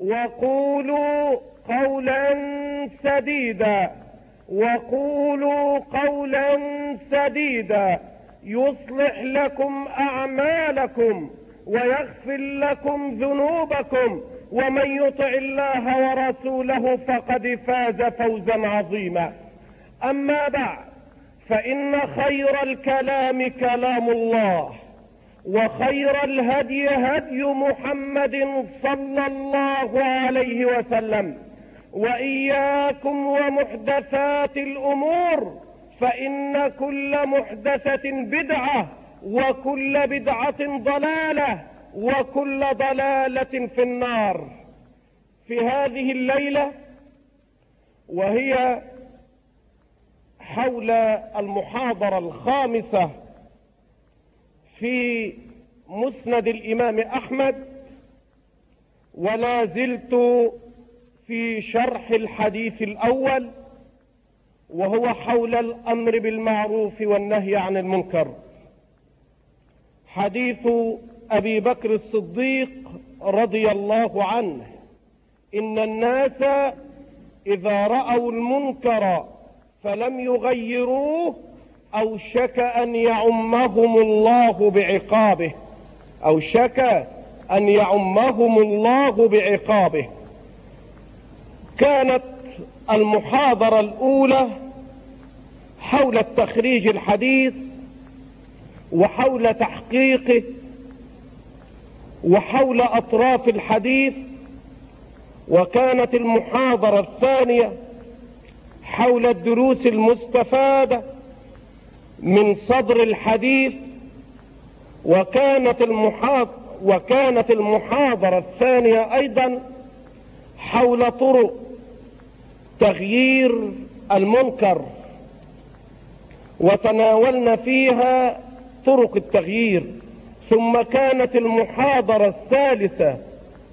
وقولوا قولا سديدا. وقولوا قولا سديدا. يصلح لكم أعمالكم ويغفر لكم ذنوبكم. ومن يطع الله ورسوله فقد فاز فوزا عظيما. أما بعد فإن خير الكلام كلام الله. وخير الهدي هدي محمد صلى الله عليه وسلم. وإياكم ومحدثات الأمور فإن كل محدثة بدعة وكل بدعة ضلالة وكل ضلالة في النار. في هذه الليلة وهي حول المحاضرة الخامسة في مسند الإمام أحمد ولا زلت في شرح الحديث الأول وهو حول الأمر بالمعروف والنهي عن المنكر. حديث أبي بكر الصديق رضي الله عنه إن الناس إذا رأوا المنكر فلم يغيروه اوشك أن يعمهم الله بعقابه. اوشك أن يعمهم الله بعقابه. كانت المحاضرة الأولى حول التخريج الحديث وحول تحقيقه وحول أطراف الحديث وكانت المحاضرة الثانية حول الدروس المستفادة من صدر الحديث وكانت المحاضرة وكانت المحاضرة الثانية أيضا حول طرق تغيير المنكر وتناولنا فيها طرق التغيير. ثم كانت المحاضرة الثالثة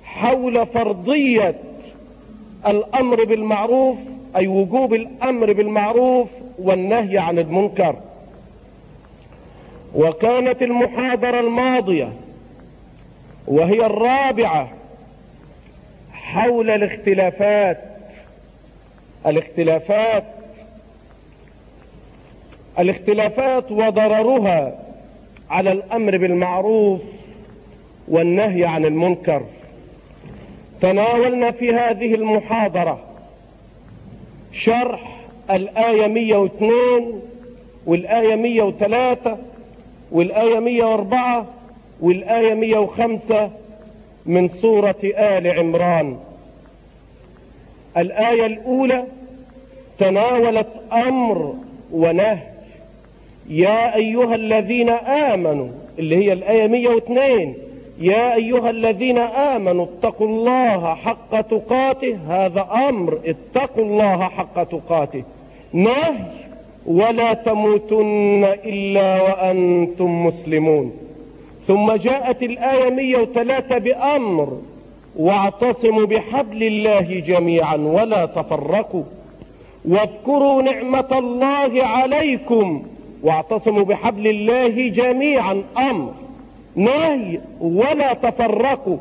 حول فرضية الأمر بالمعروف أي وجوب الأمر بالمعروف والنهي عن المنكر. وكانت المحاضرة الماضية وهي الرابعة حول الاختلافات. الاختلافات. الاختلافات وضررها على الأمر بالمعروف والنهي عن المنكر. تناولنا في هذه المحاضرة شرح الآية 102 والآية 103 والآية 104 والآية 105 من سورة آل عمران. الآية الأولى تناولت أمر ونهي يا أيها الذين آمنوا اللي هي الآية 102 يا أيها الذين آمنوا اتقوا الله حق تقاته. هذا أمر اتقوا الله حق تقاته. نهي ولا تموتن إلا وأنتم مسلمون. ثم جاءت الآية 103 بأمر واعتصموا بحبل الله جميعا ولا تفرقوا. واذكروا نعمة الله عليكم واعتصموا بحبل الله جميعا. أمر نهي ولا تفرقوا.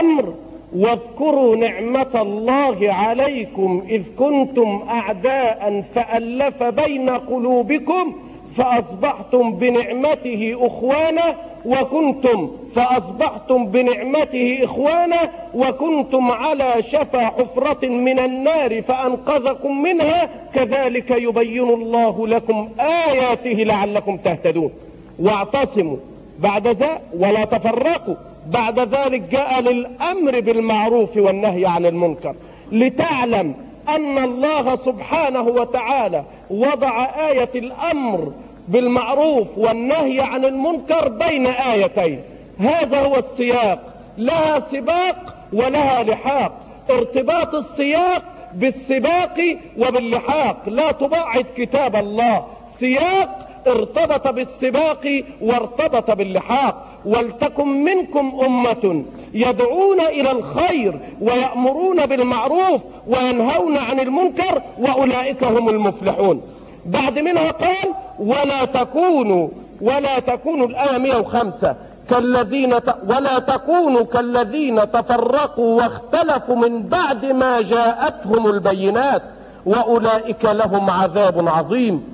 أمر واذكروا نعمة الله عليكم إذ كنتم أعداء فألف بين قلوبكم فأصبحتم بنعمته إخوانا وكنتم فأصبحتم بنعمته إخوانا وكنتم على شفا حفرة من النار فأنقذكم منها كذلك يبين الله لكم آياته لعلكم تهتدون واعتصموا بعد ذلك ولا تفرقوا بعد ذلك جاء للأمر بالمعروف والنهي عن المنكر لتعلم أن الله سبحانه وتعالى وضع آية الأمر بالمعروف والنهي عن المنكر بين آيتين هذا هو السياق لها سباق ولها لحاق ارتباط السياق بالسباق وباللحاق لا تبعد كتاب الله سياق ارتبط بالسباق وارتبط باللحاق. ولتكن منكم أمة يدعون إلى الخير ويأمرون بالمعروف وينهون عن المنكر وأولئك هم المفلحون. بعد منها قال ولا تكونوا ولا تكونوا الآية 105 كالذين ت... ولا تكونوا كالذين تفرقوا واختلفوا من بعد ما جاءتهم البينات. وأولئك لهم عذاب عظيم.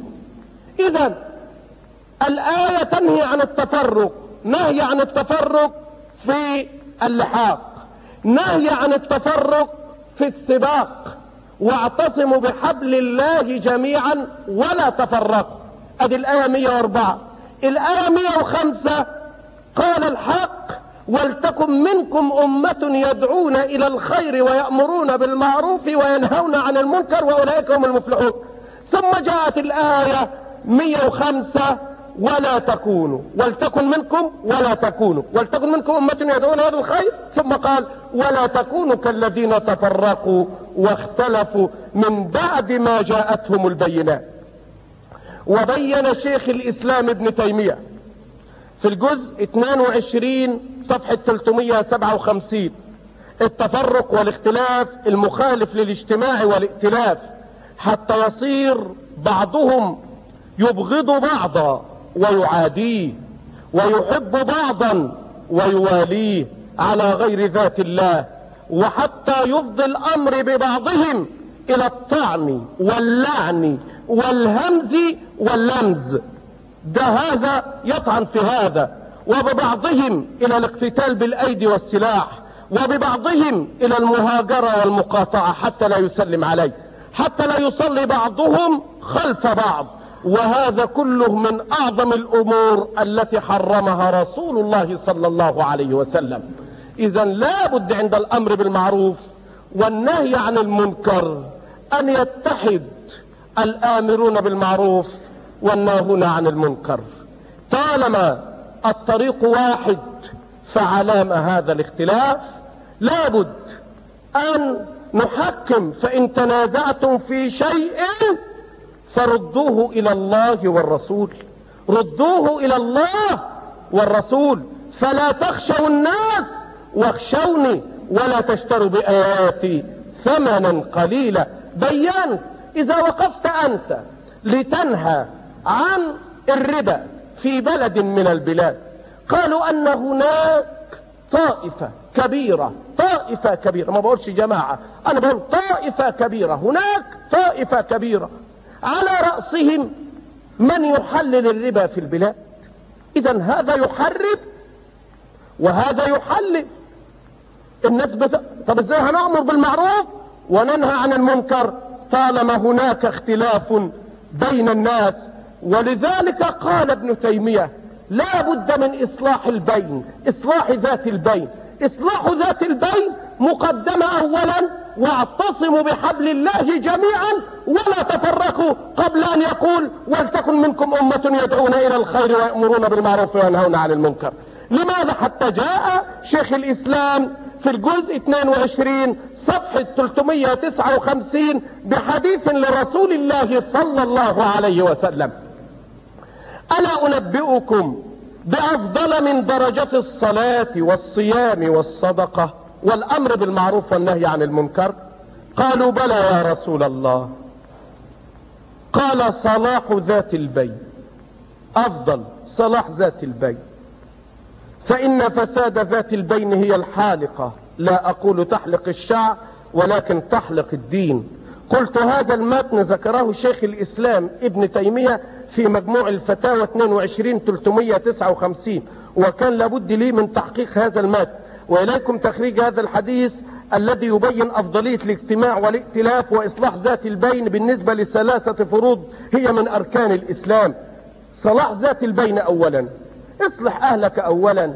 إذا الآية تنهي عن التفرق. نهي عن التفرق في اللحاق؟ نهي عن التفرق في السباق؟ واعتصموا بحبل الله جميعا ولا تفرقوا أدي الآية 104 الآية 105 قال الحق ولتكن منكم أمة يدعون إلى الخير ويأمرون بالمعروف وينهون عن المنكر وأولئك هم المفلحون. ثم جاءت الآية 105 ولا تكونوا ولتكن منكم ولا تكونوا. ولتكن منكم أمة يدعون هذا الخير؟ ثم قال ولا تكونوا كالذين تفرقوا واختلفوا من بعد ما جاءتهم البينات. وبين شيخ الإسلام ابن تيمية في الجزء 22 صفحة 357 التفرق والاختلاف المخالف للاجتماع والائتلاف حتى يصير بعضهم يبغض بعضا. ويعاديه ويحب بعضا ويواليه على غير ذات الله وحتى يفضي الأمر ببعضهم إلى الطعن واللعن والهمز واللمز. ده هذا يطعن في هذا. وببعضهم إلى الاقتتال بالأيدي والسلاح. وببعضهم إلى المهاجرة والمقاطعة حتى لا يسلم عليه. حتى لا يصلي بعضهم خلف بعض. وهذا كله من أعظم الأمور التي حرمها رسول الله صلى الله عليه وسلم. إذا لا بد عند الأمر بالمعروف والنهي عن المنكر أن يتحد الآمرون بالمعروف والناهون عن المنكر. طالما الطريق واحد فعلام هذا الاختلاف لابد أن نحكم فإن تنازعتم في شيء فردوه إلى الله والرسول. ردوه إلى الله والرسول. فلا تخشوا الناس واخشوني ولا تشتروا بآياتي ثمنا قليلا. بينت إذا وقفت أنت لتنهى عن الربا في بلد من البلاد قالوا أن هناك طائفة كبيرة طائفة كبيرة. ما بقولش جماعة أنا بقول طائفة كبيرة هناك طائفة كبيرة. على رأسهم من يحلل الربا في البلاد. اذا هذا يحرم وهذا يحلل. الناس بت... طب إزاي هنأمر بالمعروف وننهى عن المنكر طالما هناك اختلاف بين الناس؟ ولذلك قال ابن تيمية لا بد من إصلاح البين إصلاح ذات البين. إصلاح ذات البين مقدمة اولا واعتصموا بحبل الله جميعا ولا تفرقوا قبل أن يقول ولتكن منكم أمة يدعون إلى الخير ويأمرون بالمعروف وينهون عن المنكر. لماذا حتى جاء شيخ الإسلام في الجزء 22 صفحة 359 بحديث لرسول الله صلى الله عليه وسلم. ألا أنبئكم بأفضل من درجة الصلاة والصيام والصدقة؟ والأمر بالمعروف والنهي عن المنكر. قالوا بلى يا رسول الله. قال صلاح ذات البين أفضل صلاح ذات البين فإن فساد ذات البين هي الحالقة. لا أقول تحلق الشعر ولكن تحلق الدين. قلت هذا المتن ذكره شيخ الإسلام ابن تيمية في مجموع الفتاوى 22 359 وكان لابد لي من تحقيق هذا المتن. وإليكم تخريج هذا الحديث الذي يبين أفضلية الاجتماع والائتلاف وإصلاح ذات البين بالنسبة لثلاثة فروض هي من أركان الإسلام. صلاح ذات البين اولا. اصلح أهلك اولا.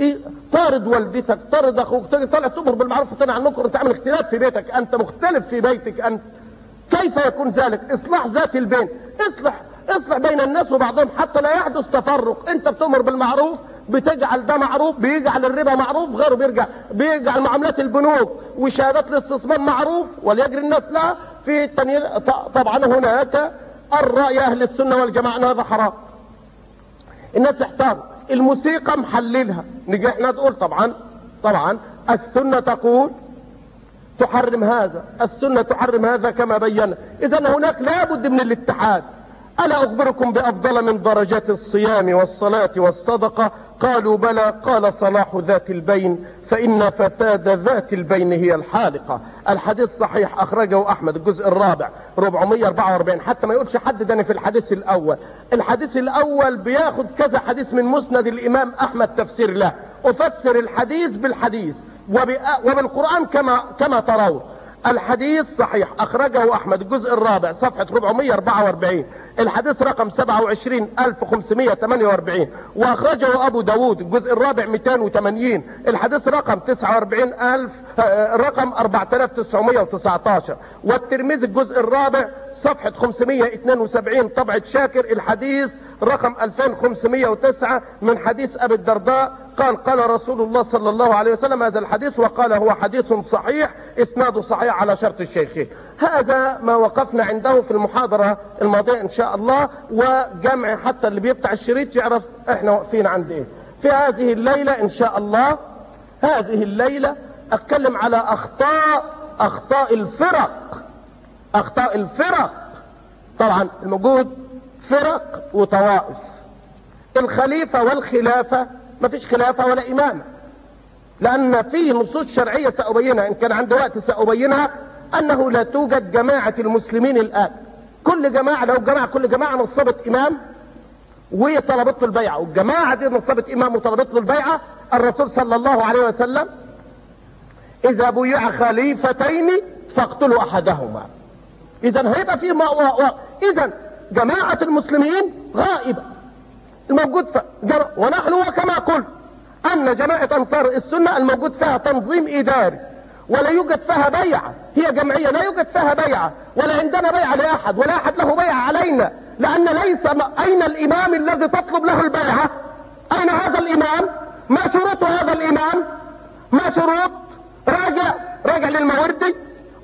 إيه؟ طارد والدتك طارد أخوك طالع تؤمر بالمعروف وتنهى عن المنكر انت عامل اختلاف في بيتك. أنت مختلف في بيتك أنت. كيف يكون ذلك؟ اصلاح ذات البين. اصلح اصلح بين الناس وبعضهم حتى لا يحدث تفرق. أنت بتؤمر بالمعروف بتجعل ده معروف بيجعل الربا معروف غيره بيرجع. بيجعل معاملات البنوك وشهادات الاستثمار معروف وليجري الناس لها في التنين طبعا هناك الرأي أهل السنة والجماعة إن هذا حرام. الناس احتاروا الموسيقى محللها. نجي إحنا نقول طبعا طبعا السنة تقول تحرم هذا السنة تحرم هذا كما بينا. اذا هناك لابد من الاتحاد. ألا أخبركم بأفضل من درجات الصيام والصلاة والصدقة؟ قالوا بلى قال صلاح ذات البين فإن فساد ذات البين هي الحالقة. الحديث صحيح أخرجه أحمد الجزء الرابع 444 حتى ما يقولش حد داني في الحديث الأول. الحديث الأول بياخد كذا حديث من مسند الإمام أحمد تفسير له. أفسر الحديث بالحديث وبالقرآن كما كما ترون. الحديث صحيح أخرجه أحمد الجزء الرابع صفحة 444 الحديث رقم 27548 وأخرجه أبو داود الجزء الرابع 280 الحديث رقم 49000 رقم 4919 والترمذي الجزء الرابع صفحة 572 طبعة شاكر الحديث رقم 2509 من حديث أبي الدرداء قال قال رسول الله صلى الله عليه وسلم هذا الحديث وقال هو حديث صحيح اسناده صحيح على شرط الشيخين هذا ما وقفنا عنده في المحاضرة الماضية إن شاء الله وجمع حتى اللي بيفتح الشريط يعرف إحنا واقفين عند إيه. في هذه الليلة إن شاء الله هذه الليلة أتكلم على أخطاء أخطاء الفرق أخطاء الفرق. طبعا الموجود فرق وطوائف الخليفة والخلافة ما فيش خلافة ولا امامة لأن في نصوص شرعية سأبينها إن كان عندي وقت سأبينها أنه لا توجد جماعة المسلمين الآن. كل جماعة لو جماعة كل جماعة نصبت إمام وطلبت له البيعة. والجماعة دي نصبت إمام وطلبت له البيعة الرسول صلى الله عليه وسلم إذا بيع خليفتين فاقتلوا أحدهما. اذا هيبقى في. اذا جماعة المسلمين غائبة. الموجود ف... جم... ونحن وكما قلت أن جماعة أنصار السنة الموجود فيها تنظيم إداري ولا يوجد فيها بيعة. هي جمعية لا يوجد فيها بيعة ولا عندنا بيعة لأحد ولا أحد له بيعة علينا لأن ليس أين الإمام الذي تطلب له البيعة؟ أين هذا الإمام؟ ما شروط هذا الإمام؟ ما شروط؟ راجع راجع للموردي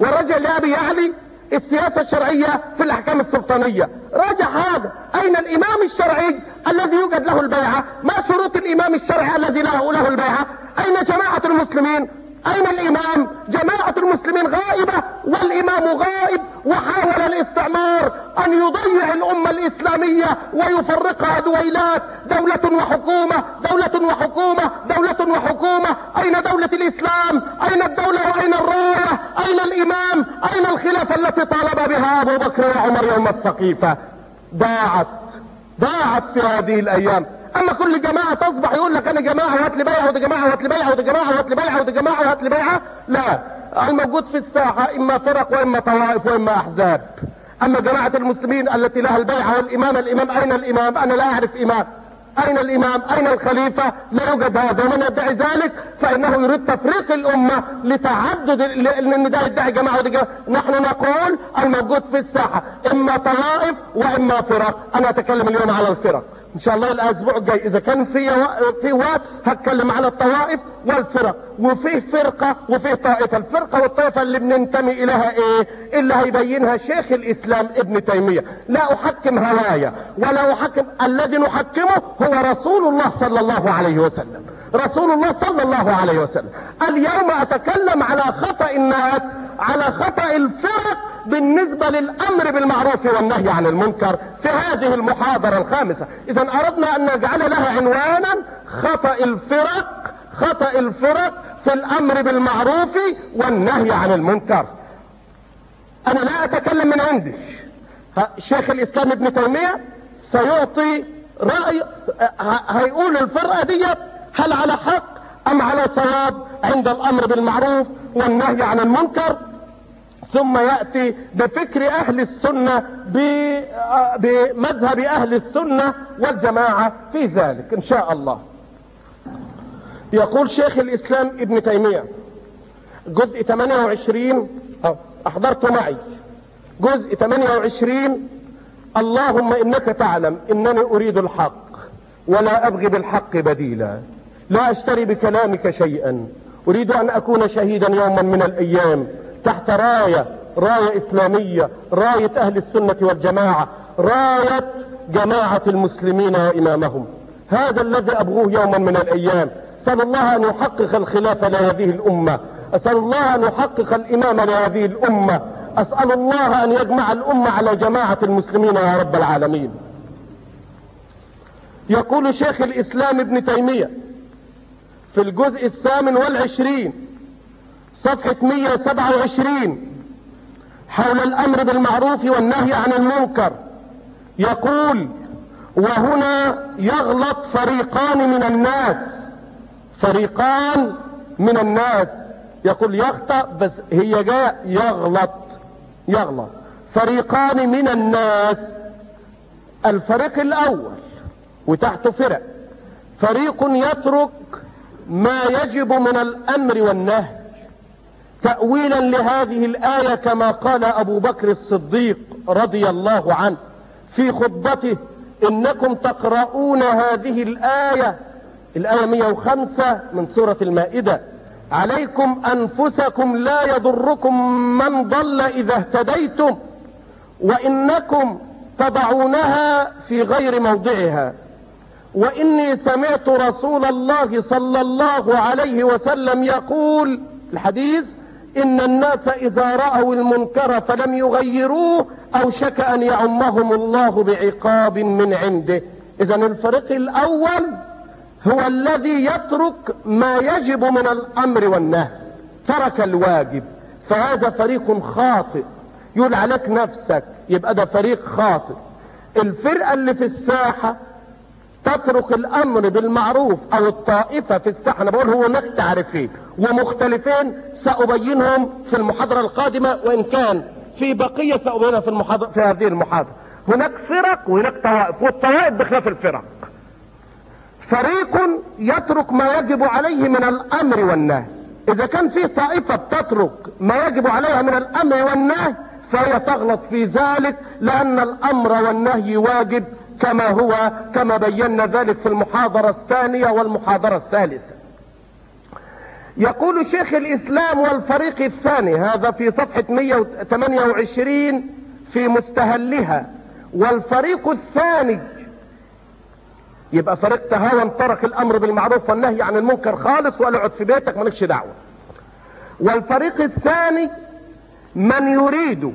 وراجع لأبي يعلي السياسة الشرعية في الأحكام السلطانية. راجع هذا. أين الإمام الشرعي الذي يوجد له البيعة؟ ما شروط الإمام الشرعي الذي له له البيعة؟ أين جماعة المسلمين؟ أين الإمام؟ جماعة المسلمين غائبة والإمام غائب وحاول الاستعمار أن يضيع الأمة الإسلامية ويفرقها دويلات دولة وحكومة دولة وحكومة دولة وحكومة. أين دولة الإسلام؟ أين الدولة وأين الراية؟ أين الإمام؟ أين الخلافة التي طالب بها أبو بكر وعمر يوم السقيفة؟ ضاعت ضاعت في هذه الأيام. أما كل جماعة تصبح يقول لك أنا جماعة وهات لي بيعة ودي جماعة وهات لي بيعة ودي جماعة وهات لي بيعة ودي جماعة وهات لي بيعة. لا الموجود في الساحة إما فرق وإما طوائف وإما أحزاب. أما جماعة المسلمين التي لها البيعة والإمام الإمام أين الإمام؟ أنا لا أعرف إمام. أين الإمام؟ أين الخليفة؟ لا يوجد هذا. ومن يدعي ذلك فإنه يريد تفريق الأمة لتعدد إن ده يدعي جماعة ودي جماعة. نحن نقول الموجود في الساحة إما طوائف وإما فرق. أنا أتكلم اليوم على الفرق. إن شاء الله الأسبوع الجاي إذا كان في. في وقت هتكلم على الطوائف والفرق. وفيه فرقة وفيه طائفة. الفرقة والطائفة اللي بننتمي إليها إيه؟ اللي هيبينها شيخ الإسلام ابن تيمية. لا أحكم هوايا ولا أحكم الذي نحكمه هو رسول الله صلى الله عليه وسلم. رسول الله صلى الله عليه وسلم. اليوم أتكلم على خطأ الناس على خطأ الفرق بالنسبة للأمر بالمعروف والنهي عن المنكر في هذه المحاضرة الخامسة. اذا أردنا أن نجعل لها عنوانا خطأ الفرق خطأ الفرق في الأمر بالمعروف والنهي عن المنكر. أنا لا أتكلم من عندي. شيخ الإسلام ابن تيمية سيعطي رأي هيقول الفرقة دي هل على حق أم على صواب عند الأمر بالمعروف والنهي عن المنكر؟ ثم يأتي بفكر أهل السنة بمذهب أهل السنة والجماعة في ذلك إن شاء الله. يقول شيخ الإسلام ابن تيمية جزء 28 أحضرت معي. جزء 28 اللهم إنك تعلم إنني أريد الحق ولا أبغي بالحق بديلا. لا أشتري بكلامك شيئا. أريد أن أكون شهيدا يوما من الأيام تحت راية راية إسلامية راية أهل السنة والجماعة راية جماعة المسلمين وإمامهم. هذا الذي أبغوه يوما من الأيام. أسأل الله أن يحقق الخلافة لهذه الأمة. أسأل الله أن يحقق الإمام لهذه الأمة. أسأل الله أن يجمع الأمة على جماعة المسلمين يا رب العالمين. يقول شيخ الإسلام ابن تيمية في الجزء الثامن والعشرين صفحة 127 حول الأمر بالمعروف والنهي عن المنكر يقول وهنا يغلط فريقان من الناس فريقان من الناس. يقول يخطأ بس هي جاء يغلط يغلط. فريقان من الناس. الفريق الأول وتحته فرق. فريق يترك ما يجب من الأمر والنهي. تأويلا لهذه الآية كما قال أبو بكر الصديق رضي الله عنه في خطبته إنكم تقرؤون هذه الآية الآية 105 من سورة المائدة. عليكم أنفسكم لا يضركم من ضل إذا اهتديتم وإنكم تضعونها في غير موضعها. وإني سمعت رسول الله صلى الله عليه وسلم يقول الحديث إن الناس إذا رأوا المنكر فلم يغيروه اوشك أن يعمهم الله بعقاب من عنده. اذا الفريق الأول هو الذي يترك ما يجب من الأمر والنهي. ترك الواجب. فهذا فريق خاطئ. يقول عليك نفسك. يبقى ده فريق خاطئ. الفرقة اللي في الساحة تترك الأمر بالمعروف أو الطائفة في الساحة. أنا بقول هو هناك تعريفين ومختلفين سأبينهم في المحاضرة القادمة وإن كان في بقية سأبينها في المحاضرة في هذه المحاضرة. هناك فرق وهناك طوائف والطوائف بخلاف الفرق. فريق يترك ما يجب عليه من الأمر والنهي. إذا كان فيه طائفة بتترك ما يجب عليها من الأمر والنهي فهي تغلط في ذلك لأن الأمر والنهي واجب كما هو كما بينا ذلك في المحاضرة الثانية والمحاضرة الثالثة. يقول شيخ الإسلام والفريق الثاني هذا في صفحة 128 في مستهلها. والفريق الثاني يبقى فريق تهاون ترك الأمر بالمعروف والنهي عن المنكر خالص ولا اقعد في بيتك مالكش دعوة. والفريق الثاني من يريد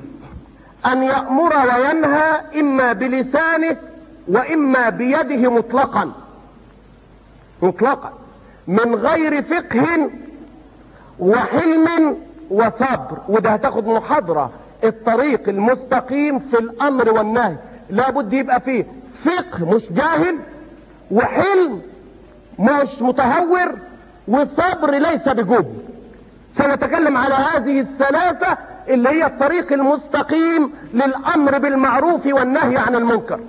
أن يأمر وينهى إما بلسانه وإما بيده مطلقا. مطلقا. من غير فقه وحلم وصبر. وده هتاخد محاضرة. الطريق المستقيم في الأمر والنهي. لابد يبقى فيه فقه مش جاهل وحلم مش متهور وصبر ليس بجبن. سنتكلم على هذه الثلاثة اللي هي الطريق المستقيم للأمر بالمعروف والنهي عن المنكر.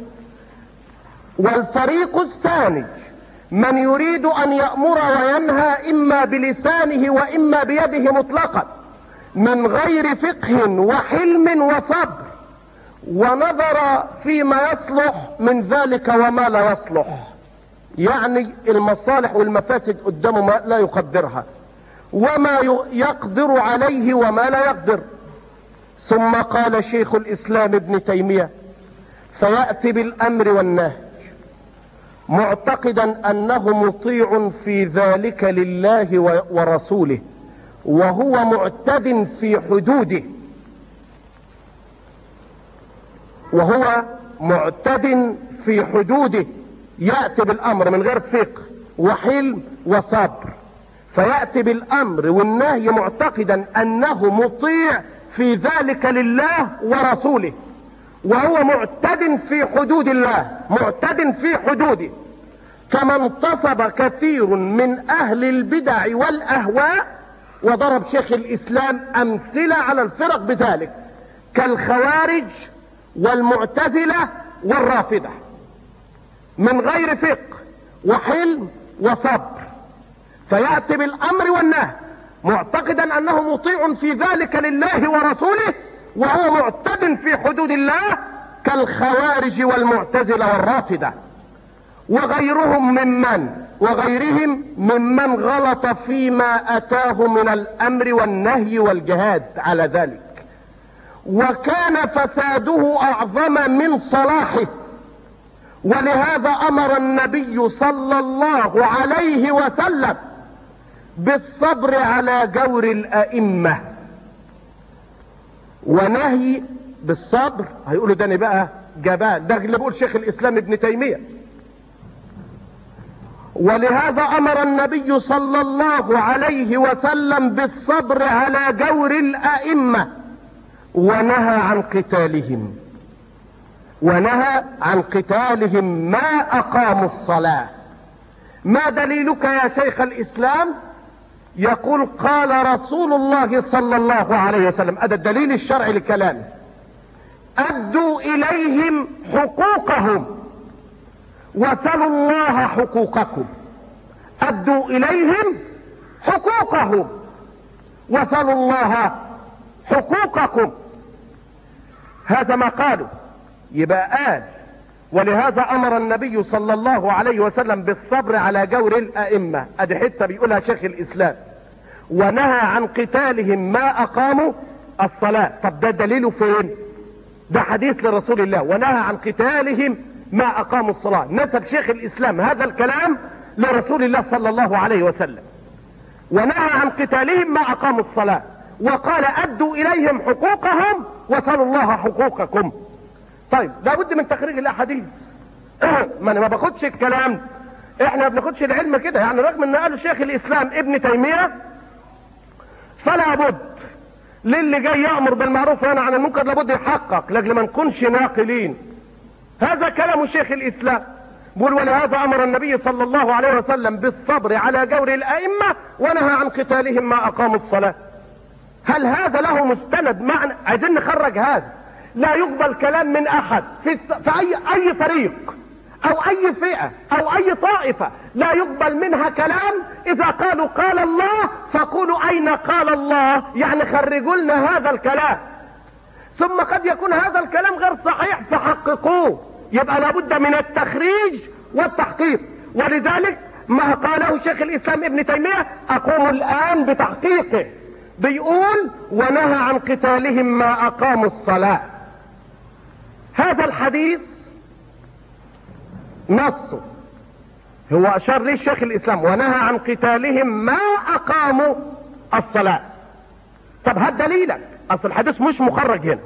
والفريق الثاني من يريد أن يأمر وينهى إما بلسانه وإما بيده مطلقا من غير فقه وحلم وصبر ونظر فيما يصلح من ذلك وما لا يصلح. يعني المصالح والمفاسد قدامه ما لا يقدرها. وما يقدر عليه وما لا يقدر. ثم قال شيخ الإسلام ابن تيمية فيأتي بالأمر والنهي. معتقدا أنه مطيع في ذلك لله ورسوله وهو معتد في حدوده. وهو معتد في حدوده. يأتي بالأمر من غير فقه وحلم وصبر. فيأتي بالأمر والنهي معتقدا أنه مطيع في ذلك لله ورسوله وهو معتد في حدود الله معتد في حدوده. كما انتصب كثير من أهل البدع والأهواء وضرب شيخ الإسلام أمثلة على الفرق بذلك كالخوارج والمعتزلة والرافضة. من غير فقه وحلم وصبر. فيأتي بالأمر والنهي معتقدا أنه مطيع في ذلك لله ورسوله وهو معتد في حدود الله كالخوارج والمعتزلة والرافضة وغيرهم ممن وغيرهم ممن غلط فيما أتاه من الأمر والنهي والجهاد على ذلك. وكان فساده أعظم من صلاحه. ولهذا أمر النبي صلى الله عليه وسلم بالصبر على جور الأئمة. ونهي بالصبر هيقولوا ده بقى جبان ده اللي بيقول شيخ الإسلام ابن تيمية. ولهذا أمر النبي صلى الله عليه وسلم بالصبر على جور الأئمة ونهى عن قتالهم. ونهى عن قتالهم ما أقاموا الصلاة. ما دليلك يا شيخ الإسلام؟ يقول قال رسول الله صلى الله عليه وسلم هذا الدليل الشرعي لكلامه أدوا إليهم حقوقهم. وسلوا الله حقوقكم. أدوا إليهم حقوقهم. وسلوا الله حقوقكم. هذا ما قالوا. يبقى قال ولهذا أمر النبي صلى الله عليه وسلم بالصبر على جور الأئمة. أدي حتة بيقولها شيخ الإسلام. ونهى عن قتالهم ما أقاموا الصلاة. طب ده دليله فين؟ ده حديث لرسول الله. ونهى عن قتالهم ما أقاموا الصلاة. نسب شيخ الإسلام هذا الكلام لرسول الله صلى الله عليه وسلم. ونهى عن قتالهم ما أقاموا الصلاة. وقال أدوا إليهم حقوقهم وصلوا الله حقوقكم. طيب لابد من تخريج الأحاديث. ما أنا ما باخدش الكلام. إحنا ما بناخدش العلم كده يعني رغم إن قاله شيخ الإسلام ابن تيمية فلا بد للي جاي يأمر بالمعروف وينهى عن المنكر لابد يحقق لأجل ما نكونش ناقلين. هذا كلام شيخ الإسلام. بيقول ولهذا أمر النبي صلى الله عليه وسلم بالصبر على جور الأئمة ونهى عن قتالهم ما أقاموا الصلاة. هل هذا له مستند معنى؟ عايزين نخرج هذا. لا يقبل كلام من أحد في. في اي أي فريق أو أي فئة أو أي طائفة لا يقبل منها كلام. إذا قالوا قال الله فقولوا أين قال الله؟ يعني خرجوا لنا هذا الكلام. ثم قد يكون هذا الكلام غير صحيح فحققوه. يبقى لابد من التخريج والتحقيق. ولذلك ما قاله شيخ الإسلام ابن تيمية أقوم الآن بتحقيقه. بيقول ونهى عن قتالهم ما أقاموا الصلاة. هذا الحديث نصه هو أشار ليه الشيخ الإسلام ونهى عن قتالهم ما أقاموا الصلاة. طب هات دليلك. أصل الحديث مش مخرج هنا.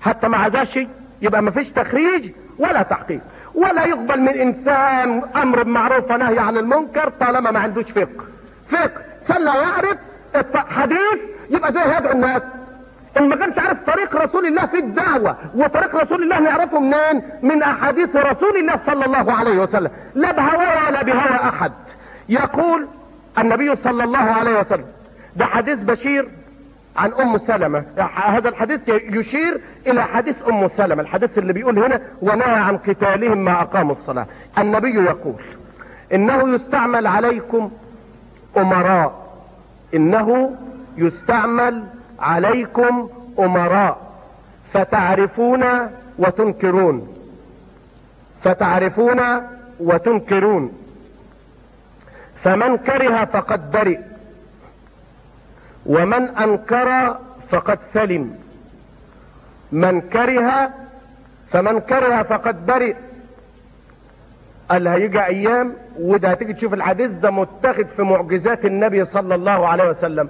حتى مع ذا شيء يبقى ما فيش تخريج ولا تحقيق. ولا يقبل من إنسان أمر بمعروف ونهي عن المنكر طالما ما عندوش فقه. فقه. سنة يعرف حديث يبقى زي يدعو الناس. ما كانش عارف طريق رسول الله في الدعوة وطريق رسول الله نعرفه منين؟ من أحاديث رسول الله صلى الله عليه وسلم. لا بهوى ولا بهوى أحد. يقول النبي صلى الله عليه وسلم ده حديث بشير عن أم سلمة. هذا الحديث يشير إلى حديث أم سلمة الحديث اللي بيقول هنا ونهى عن قتالهم ما أقاموا الصلاة. النبي يقول إنه يستعمل عليكم أمراء إنه يستعمل عليكم أمراء فتعرفون وتنكرون. فتعرفون وتنكرون. فمن كره فقد برئ. ومن أنكر فقد سلم. من كره فمن كره فقد برئ. قال هيجي أيام وده هتيجي تشوف الحديث ده متاخد في معجزات النبي صلى الله عليه وسلم.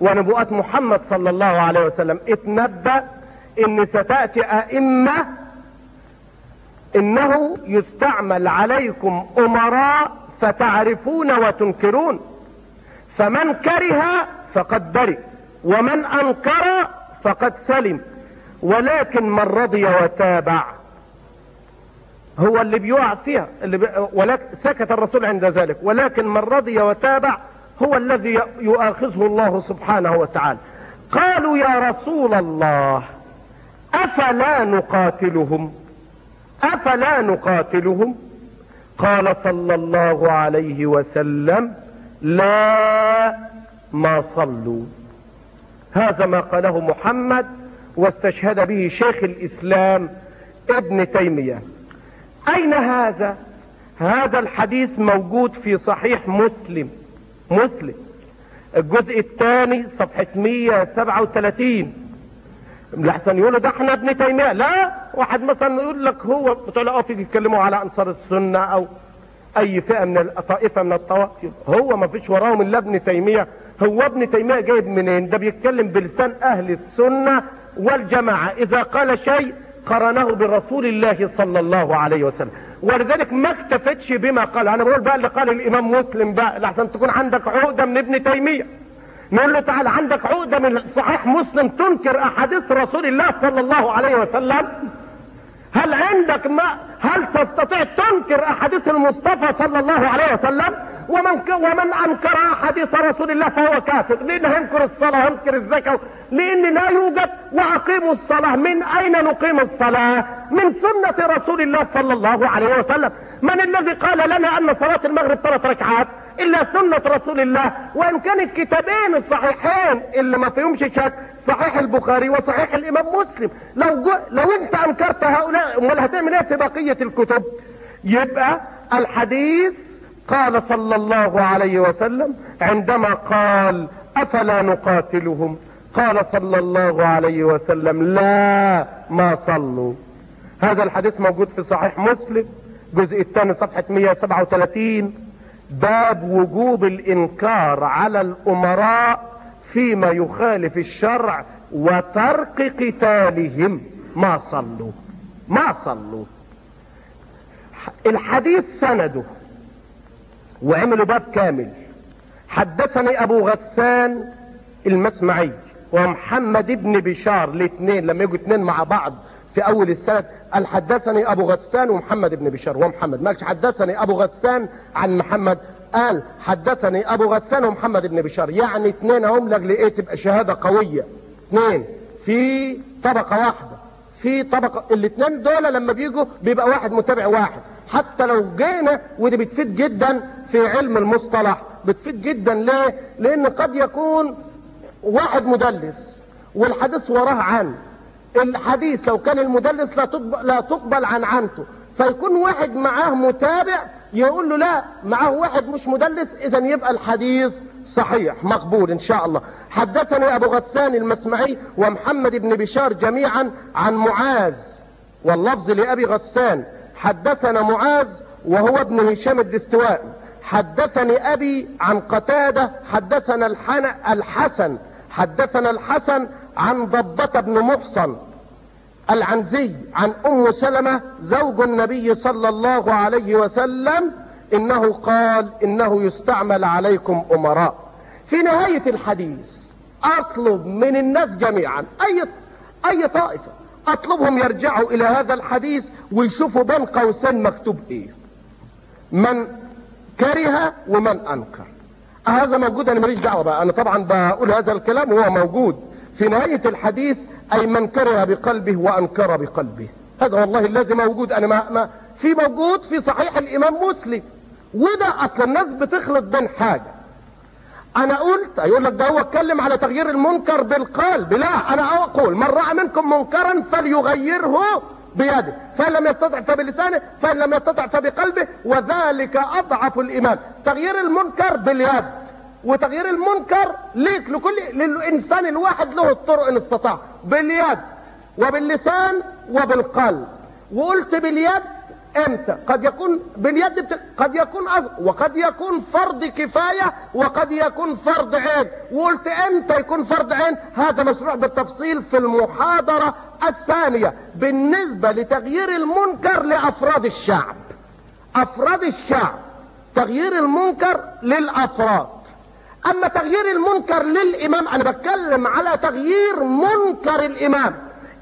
ونبوءات محمد صلى الله عليه وسلم. اتنبأ إن ستأتي أئمة إنه يستعمل عليكم أمراء فتعرفون وتنكرون. فمن كره فقد برئ ومن أنكر فقد سلم. ولكن من رضي وتابع هو اللي بيقع فيها اللي بي... ولكن سكت الرسول عند ذلك. ولكن من رضي وتابع هو الذي يؤاخذه الله سبحانه وتعالى. قالوا يا رسول الله أفلا نقاتلهم؟ أفلا نقاتلهم؟ قال صلى الله عليه وسلم لا ما صلوا. هذا ما قاله محمد واستشهد به شيخ الإسلام ابن تيمية. أين هذا؟ هذا الحديث موجود في صحيح مسلم. مسلم. الجزء الثاني صفحة 137 لحسن يقولوا ده إحنا ابن تيمية. لا واحد مثلا يقول لك هو بتوع الاقف يتكلموا على أنصار السنة أو أي فئة من الطائفة من الطوائف. هو ما فيش وراهم إلا ابن تيمية. هو ابن تيمية جايب منين؟ ده بيتكلم بلسان أهل السنة والجماعة. إذا قال شيء قرنه برسول الله صلى الله عليه وسلم. ولذلك ما اكتفتش بما قال. أنا بقول بقى اللي قال الإمام مسلم بقى لحسن تكون عندك عقدة من ابن تيمية. نقول له تعالى عندك عقدة من صحيح مسلم تنكر أحاديث رسول الله صلى الله عليه وسلم. هل عندك ما هل تستطيع تنكر أحاديث المصطفى صلى الله عليه وسلم؟ ومن. ومن أنكر أحاديث رسول الله فهو كافر. لأن هينكر الصلاة هينكر الزكاة؟ لأن لا يوجد وأقيموا الصلاة. من أين نقيم الصلاة؟ من سنة رسول الله صلى الله عليه وسلم. من الذي قال لنا أن صلاة المغرب ثلاث ركعات؟ إلا سنة رسول الله. وإن كان الكتابين الصحيحين اللي ما فيهمش شك صحيح البخاري وصحيح الإمام مسلم. لو جو لو انت أنكرت هؤلاء امال هتعمل إيه في بقية الكتب يبقى الحديث قال صلى الله عليه وسلم عندما قال أفلا نقاتلهم؟ قال صلى الله عليه وسلم لا ما صلوا. هذا الحديث موجود في صحيح مسلم جزء الثاني صفحة 137 باب وجوب الإنكار على الأمراء فيما يخالف الشرع وترك قتالهم. ما صلوا. ما صلوا. الحديث سنده. وعملوا باب كامل. حدثني أبو غسان المسمعي ومحمد ابن بشار الاثنين لما يجوا اثنين مع بعض في أول السنة قال حدثني أبو غسان ومحمد ابن بشار. ومحمد ما حدثني أبو غسان عن محمد. قال حدثني أبو غسان ومحمد ابن بشار. يعني اثنين هم لاجل إيه؟ تبقى شهادة قوية. اثنين في طبقة واحدة. في طبقة الاثنين دول لما بيجوا بيبقى واحد متابع واحد. حتى لو جينا ودي بتفيد جدا في علم المصطلح. بتفيد جدا ليه؟ لأن قد يكون واحد مدلس والحديث وراه عن. الحديث لو كان المدلس لا لا تقبل عن عنته. فيكون واحد معاه متابع يقول له لا معاه واحد مش مدلس إذا يبقى الحديث صحيح مقبول إن شاء الله. حدثني أبو غسان المسمعي ومحمد بن بشار جميعا عن معاذ واللفظ لأبي غسان. حدثنا معاذ وهو ابن هشام الدستوائي حدثني أبي عن قتادة حدثنا الحسن. حدثنا الحسن عن ضبة بن محصن. العنزي عن أم سلمة زوج النبي صلى الله عليه وسلم إنه قال إنه يستعمل عليكم أمراء. في نهاية الحديث أطلب من الناس جميعا أي أي طائفة أطلبهم يرجعوا إلى هذا الحديث ويشوفوا بين قوسين مكتوب إيه. من كره ومن أنكر. هذا موجود أنا ماليش دعوة بقى أنا طبعا بقول هذا الكلام وهو موجود. في نهاية الحديث أي من كره بقلبه وأنكر بقلبه. هذا والله الذي موجود. أنا ما, ما في موجود في صحيح الإمام مسلم. وده أصل الناس بتخلط بين حاجة. أنا قلت يقول لك ده هو اتكلم على تغيير المنكر بالقلب. لا أنا أقول من رأى منكم منكرا فليغيره بيده. فإن لم يستطع فبلسانه فإن لم يستطع فبقلبه وذلك أضعف الإيمان. تغيير المنكر باليد. وتغيير المنكر ليك لكل للإنسان الواحد له الطرق إن استطاع. باليد وباللسان وبالقلب. وقلت باليد إمتى؟ قد يكون باليد بت... قد يكون أز... وقد يكون فرض كفاية وقد يكون فرض عين وقلت إمتى يكون فرض عين؟ هذا مشروع بالتفصيل في المحاضرة الثانية. بالنسبة لتغيير المنكر لأفراد الشعب. أفراد الشعب. تغيير المنكر للأفراد. أما تغيير المنكر للإمام أنا بتكلم على تغيير منكر الإمام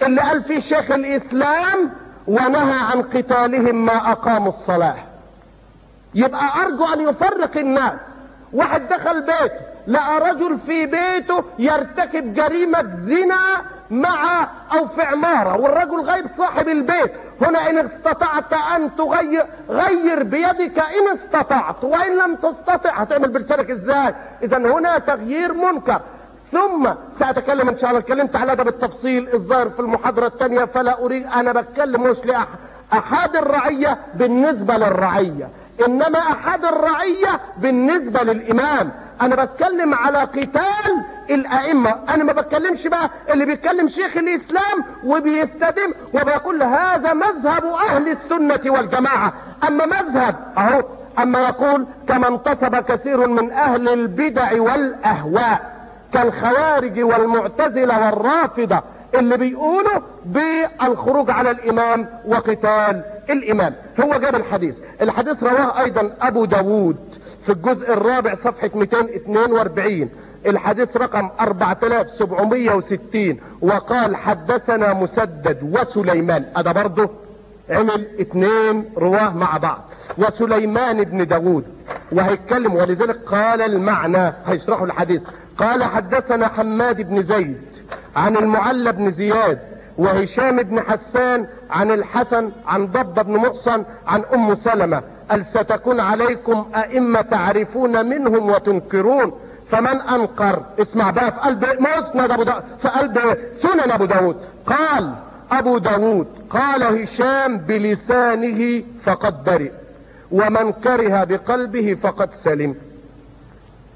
اللي قال فيه شيخ الإسلام ونهى عن قتالهم ما أقاموا الصلاة. يبقى أرجو أن يفرق الناس. واحد دخل بيته لقى رجل في بيته يرتكب جريمة زنا مع أو في عمارة والرجل غير صاحب البيت. هنا إن استطعت أن تغير غير بيدك إن استطعت وإن لم تستطع هتعمل بلسانك إزاي؟ اذا هنا تغيير منكر. ثم سأتكلم إن شاء الله اتكلمت على ده بالتفصيل الظاهر في المحاضرة الثانية فلا أريد أنا بتكلم مش لأحد الرعية بالنسبة للرعية. إنما أحد الرعية بالنسبة للإمام. أنا بتكلم على قتال الأئمة. أنا ما بتكلمش بقى اللي بيتكلم شيخ الإسلام وبيستدم وبيقول هذا مذهب أهل السنة والجماعة. أما مذهب أهو أما يقول كما انتصب كثير من أهل البدع والأهواء كالخوارج والمعتزلة والرافضة اللي بيقولوا بالخروج على الإمام وقتال الامام هو جاب الحديث. الحديث رواه أيضا أبو داود في الجزء الرابع صفحة 242 الحديث رقم 4760 وقال حدثنا مسدد وسليمان. هذا برضه عمل اتنين رواه مع بعض. وسليمان بن داود. وهيتكلم ولذلك قال المعنى هيشرحوا الحديث. قال حدثنا حماد بن زيد عن المعلى بن زياد وهشام بن حسان عن الحسن عن ضب بن محصن عن أم سلمة. قال ستكون عليكم أئمة تعرفون منهم وتنكرون. فمن انكر اسمع بقى في قلب مسند أبو داود في قلب سنن أبو داود. قال أبو داود. قال هشام بلسانه فقد برئ ومن كره بقلبه فقد سلم.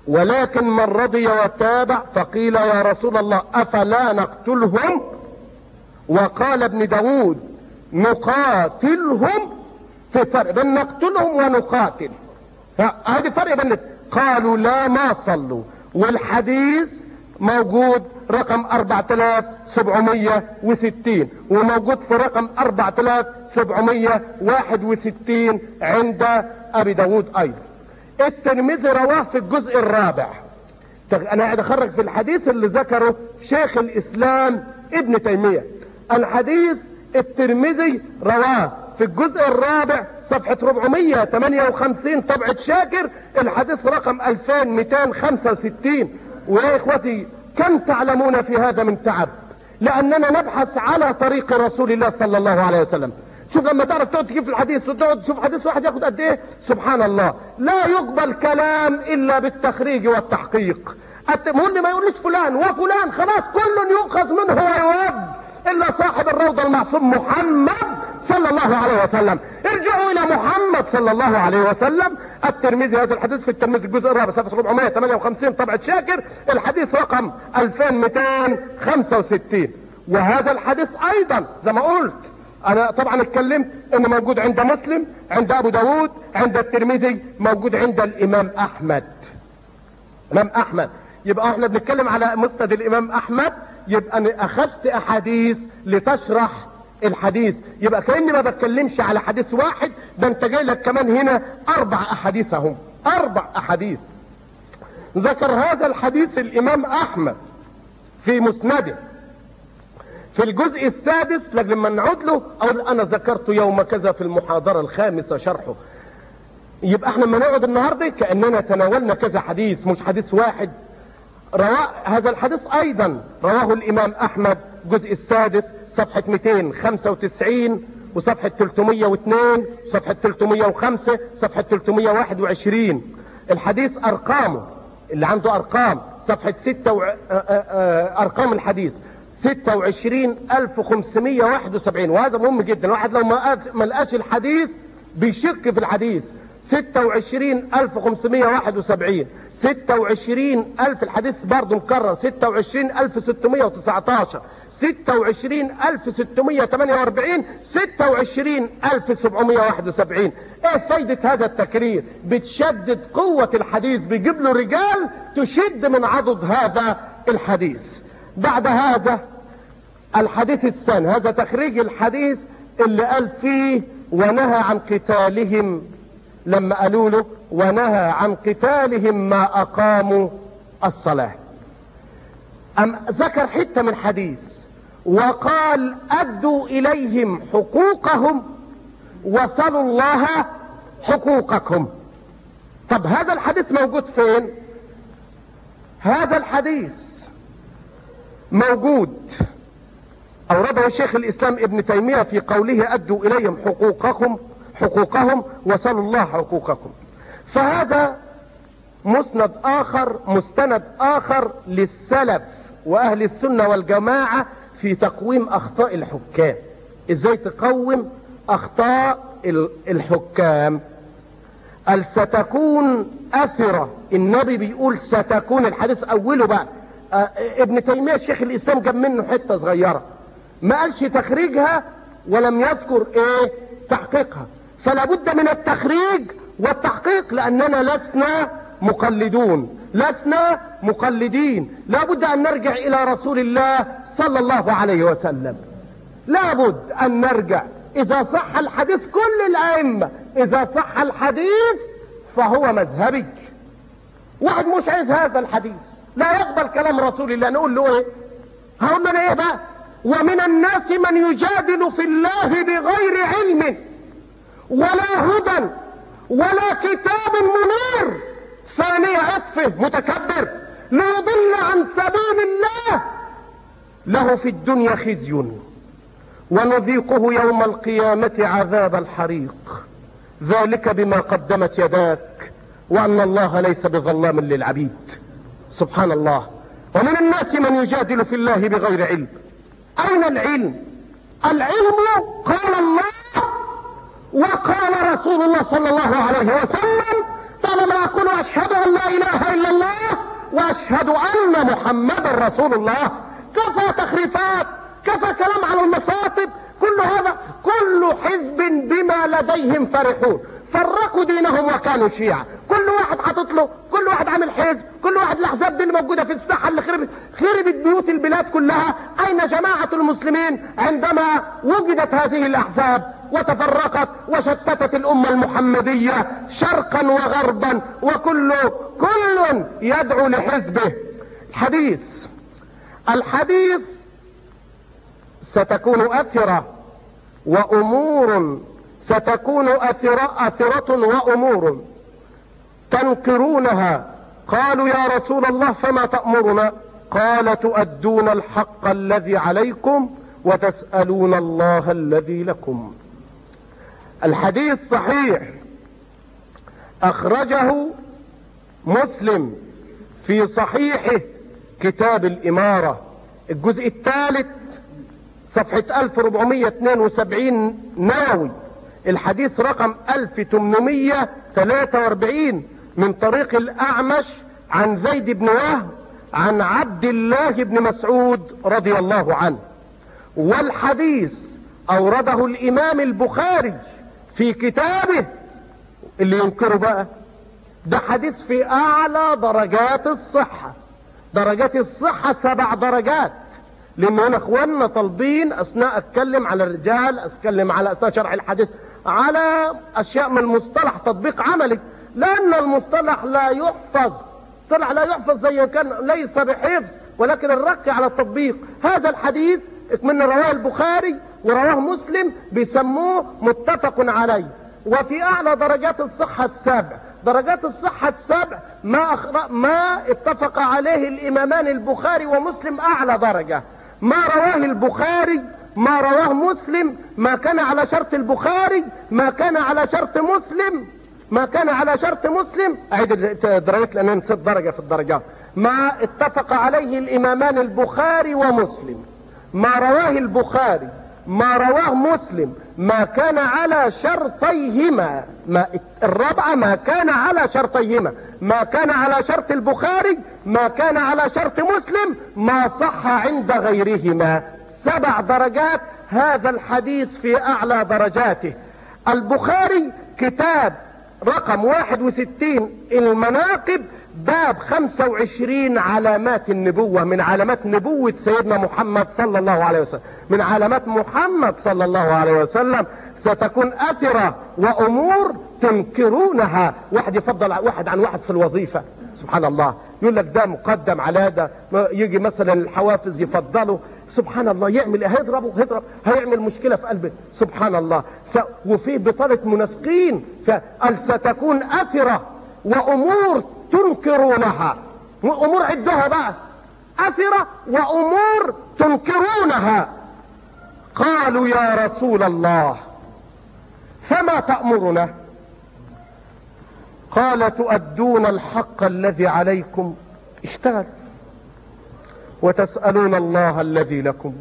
ولكن من رضي وتابع فقيل يا رسول الله أفلا نقتلهم؟ وقال ابن داود نقاتلهم في فرق بين نقتلهم ونقاتل. هذه فرق بين قالوا لا ما صلوا. والحديث موجود رقم 4760 وموجود في رقم 4761 عند أبي داود أيضا. الترمذي رواه في الجزء الرابع. أنا قاعد اخرج في الحديث اللي ذكره شيخ الإسلام ابن تيمية. الحديث الترمذي رواه في الجزء الرابع صفحة 458 طبعة شاكر. الحديث رقم 2265 ويا اخوتي كم تعلمون في هذا من تعب؟ لأننا نبحث على طريق رسول الله صلى الله عليه وسلم. شوف لما تعرف تقعد تجيب في الحديث وتقعد تشوف حديث واحد ياخد قد إيه؟ سبحان الله. لا يقبل كلام إلا بالتخريج والتحقيق. المهم ما يقولش فلان وفلان خلاص كل يؤخذ منه ويود إلا صاحب الروضة المعصوم محمد صلى الله عليه وسلم. ارجعوا إلى محمد صلى الله عليه وسلم. الترمذي هذا الحديث في الترمذي الجزء الرابع صفحة 458 طبعة شاكر. الحديث رقم 2265 وهذا الحديث أيضا زي ما قلت أنا طبعا اتكلمت إنه موجود عند مسلم عند أبو داود عند الترمذي موجود عند الإمام أحمد. امام أحمد. يبقى إحنا بنتكلم على مسند الإمام أحمد. يبقى أنا أخذت أحاديث لتشرح الحديث. يبقى كأني ما بتكلمش على حديث واحد ده أنت جاي لك كمان هنا أربع احاديث اهم أربع أحاديث. ذكر هذا الحديث الإمام أحمد في مسنده. في الجزء السادس لما نعود له أقول أنا ذكرت يوم كذا في المحاضرة الخامسة شرحه. يبقى إحنا لما نقعد النهاردة كأننا تناولنا كذا حديث مش حديث واحد. رواه هذا الحديث أيضا. رواه الإمام أحمد الجزء السادس صفحة 295 وصفحة 302 صفحة 305 صفحة 321 الحديث ارقامه اللي عنده أرقام صفحة 6 و... أرقام الحديث 26571 وهذا مهم جدا الواحد لو ما لقاش الحديث بيشك في الحديث. 26571 26000 الحديث برضه مكرر. 26619 26648 26771 إيه فايدة هذا التكرير؟ بتشدد قوة الحديث بيجيب له رجال تشد من عضد هذا الحديث. بعد هذا الحديث الثاني هذا تخريج الحديث اللي قال فيه ونهى عن قتالهم لما قالوا له ونهى عن قتالهم ما أقاموا الصلاة. أم ذكر حتة من حديث وقال أدوا إليهم حقوقهم وصلوا الله حقوقكم. طب هذا الحديث موجود فين؟ هذا الحديث موجود. أورده شيخ الإسلام ابن تيمية في قوله أدوا إليهم حقوقكم حقوقهم وصلوا الله حقوقكم. فهذا مسند آخر مستند آخر للسلف وأهل السنة والجماعة في تقويم أخطاء الحكام. إزاي تقوم أخطاء الحكام؟ قال ستكون أثرة. النبي بيقول ستكون الحديث أوله بقى. آه ابن تيمية الشيخ الإسلام جاب منه حتة صغيرة. ما قالش تخريجها ولم يذكر إيه؟ تحقيقها. فلا بد من التخريج والتحقيق لأننا لسنا مقلدون لسنا مقلدين. لا بد أن نرجع إلى رسول الله صلى الله عليه وسلم. لا بد أن نرجع. إذا صح الحديث كل الأئمة إذا صح الحديث فهو مذهبي. واحد مش عايز هذا الحديث. لا يقبل كلام رسول الله. نقول له إيه؟ هقول له إيه بقى؟ ومن الناس من يجادل في الله بغير علم ولا هدى ولا كتاب منير. ثاني عطفه متكبر. ليضل عن سبيل الله. له في الدنيا خزي. ونذيقه يوم القيامة عذاب الحريق. ذلك بما قدمت يداك وأن الله ليس بظلام للعبيد. سبحان الله. ومن الناس من يجادل في الله بغير علم. أين العلم؟ العلم قال الله وقال رسول الله صلى الله عليه وسلم طالما أقول أشهد أن لا إله إلا الله وأشهد أن محمدا رسول الله. كفى تخريفات كفى كلام على المصاطب كل هذا كل حزب بما لديهم فرحون فرقوا دينهم وكانوا شيعا كل واحد حاطط له كل واحد عامل حزب كل واحد الاحزاب دي اللي موجودة في الساحة اللي خربت خربت بيوت البلاد كلها. أين جماعة المسلمين عندما وجدت هذه الأحزاب؟ وتفرقت وشتتت الأمة المحمدية شرقا وغربا وكل كل يدعو لحزبه. الحديث الحديث ستكون أثرة وامور ستكون أثرة, أثرة وأمور تنكرونها. قالوا يا رسول الله فما تأمرنا؟ قال تؤدون الحق الذي عليكم وتسألون الله الذي لكم. الحديث صحيح. أخرجه مسلم في صحيحه كتاب الإمارة. الجزء الثالث صفحة 1472 نووي. الحديث رقم 1843 من طريق الأعمش عن زيد بن وهب عن عبد الله بن مسعود رضي الله عنه. والحديث أورده الإمام البخاري في كتابه اللي ينكره بقى ده حديث في أعلى درجات الصحة. درجات الصحة سبع درجات. لأن هنا إخواننا طالبين أثناء أتكلم على الرجال أتكلم على أثناء شرح الحديث على أشياء من المصطلح تطبيق عملي لأن المصطلح لا يحفظ. مصطلح لا يحفظ زي كان ليس بحفظ ولكن الرك على التطبيق. هذا الحديث من رواه البخاري ورواه مسلم بيسموه متفق عليه. وفي أعلى درجات الصحة السبع درجات الصحة السبع ما. ما اتفق عليه الإمامان البخاري ومسلم أعلى درجة. ما رواه البخاري ما رواه مسلم ما كان على شرط البخاري ما كان على شرط مسلم ما كان على شرط مسلم. أعيد الدرجات لأن أنا نسيت درجة في الدرجات. ما اتفق عليه الإمامان البخاري ومسلم. ما رواه البخاري ما رواه مسلم ما كان على شرطيهما ما الرابعة ما كان على شرطيهما ما كان على شرط البخاري ما كان على شرط مسلم ما صح عند غيرهما. سبع درجات هذا الحديث في أعلى درجاته. البخاري كتاب رقم 61 المناقب باب 25 علامات النبوة من علامات نبوة سيدنا محمد صلى الله عليه وسلم. من علامات محمد صلى الله عليه وسلم ستكون أثرة وأمور تنكرونها. واحد يفضل واحد عن واحد في الوظيفة. سبحان الله. يقول لك ده مقدم على ده. يجي مثلا الحوافز يفضله سبحان الله. يعمل هيضربه هيضرب هيعمل مشكلة في قلبه. سبحان الله. س... وفي بطالة منافقين. قال ستكون أثرة وأمور تنكرونها وأمور عدوها بقى أثرة وأمور تنكرونها. قالوا يا رسول الله فما تأمرنا؟ قال تؤدون الحق الذي عليكم. اشتغل. وتسألون الله الذي لكم.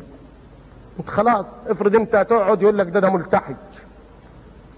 انت خلاص افرض انت تقعد يقول لك ده ده ملتحد.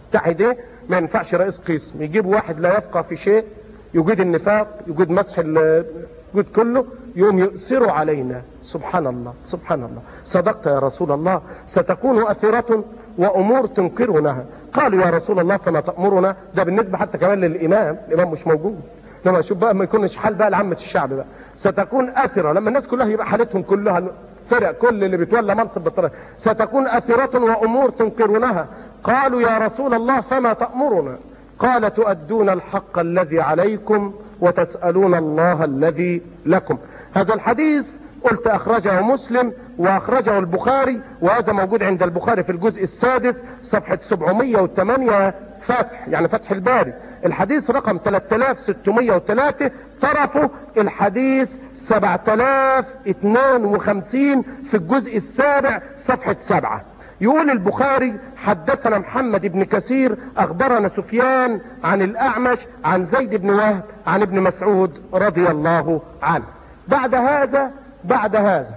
ملتحد إيه؟ ما ينفعش رئيس قسم. يجيب واحد لا يفقه في شيء. يوجد النفاق يوجد مسح يوجد كله يوم يؤثر علينا. سبحان الله سبحان الله صدقت يا رسول الله ستكون أثرة وأمور تنكرونها. قالوا يا رسول الله فما تأمرنا. ده بالنسبة حتى كمان للإمام. الإمام مش موجود. لما شوف بقى ما يكونش حال بقى لعامة الشعب بقى. ستكون أثرة لما الناس كلها يبقى حالتهم كلها فرق كل اللي بيتولى منصب بالطريقة. ستكون أثرة وأمور تنكرونها. قالوا يا رسول الله فما تأمرنا. قال تؤدون الحق الذي عليكم وتسألون الله الذي لكم. هذا الحديث قلت أخرجه مسلم وأخرجه البخاري وهذا موجود عند البخاري في الجزء السادس صفحة 708 فتح يعني فتح الباري. الحديث رقم 3603 طرفه الحديث 7052 في الجزء السابع صفحة 7 يقول البخاري حدثنا محمد بن كثير أخبرنا سفيان عن الأعمش عن زيد بن وهب عن ابن مسعود رضي الله عنه. بعد هذا بعد هذا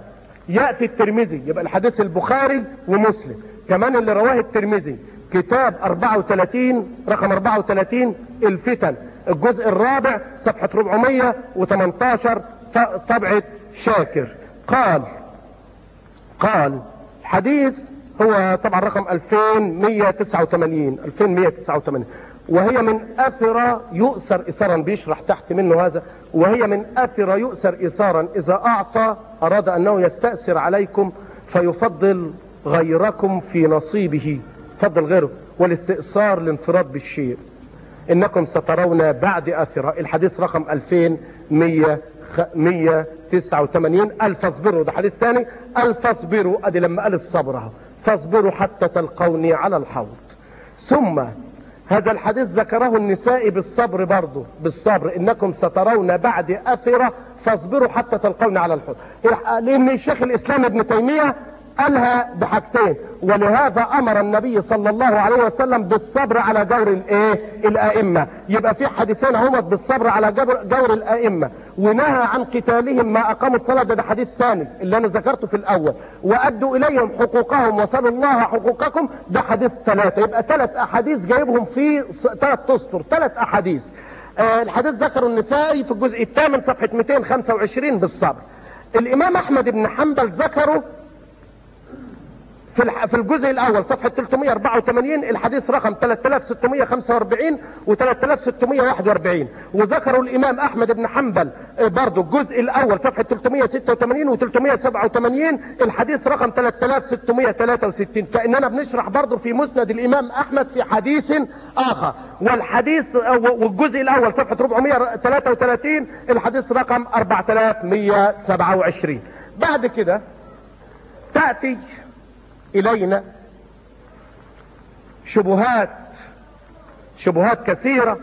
يأتي الترمذي يبقى الحديث البخاري ومسلم. كمان اللي رواه الترمذي كتاب 34 رقم 34 الفتن. الجزء الرابع صفحة 418 طبعة شاكر. قال قال حديث هو طبعا رقم 2189 2189 وهي من أثر يؤسر اثارا بيشرح تحت منه هذا. وهي من أثر يؤسر اثارا إذا أعطى أراد أنه يستأثر عليكم فيفضل غيركم في نصيبه. فضل غيره. والاستئثار الانفراد بالشيء. إنكم سترون بعد اثرة الحديث رقم 2189 ألف اصبروا ده حديث ثاني. ألف اصبروا أدي لما قال الصبر اهو فاصبروا حتى تلقوني على الحوض. ثم هذا الحديث ذكره النساء بالصبر برضه بالصبر. إنكم سترون بعد أثرة فاصبروا حتى تلقوني على الحوض. لأن الشيخ الإسلام ابن تيمية قالها بحاجتين. ولهذا أمر النبي صلى الله عليه وسلم بالصبر على جور الإيه؟ الأئمة. يبقى في حديثين همت بالصبر على جور الأئمة. ونهى عن قتالهم ما أقاموا الصلاة ده, ده حديث ثاني اللي أنا ذكرته في الأول. وأدوا إليهم حقوقهم وصلوا الله حقوقكم ده حديث ثلاثة. يبقى ثلاث أحاديث جايبهم في ثلاث أسطر ثلاث أحاديث. آه الحديث ذكره النسائي في الجزء الثامن صفحة 225 بالصبر. الإمام أحمد بن حنبل ذكره في في الجزء الأول صفحة 384 الحديث رقم 3645 و 3641 وذكروا الإمام أحمد بن حنبل برضو الجزء الأول صفحة 386 و 387 الحديث رقم 3663 كأننا بنشرح برضو في مسند الإمام أحمد في حديث آخر. والحديث والجزء الأول صفحة 433 الحديث رقم 4127 بعد كده تأتي إلينا شبهات شبهات كثيرة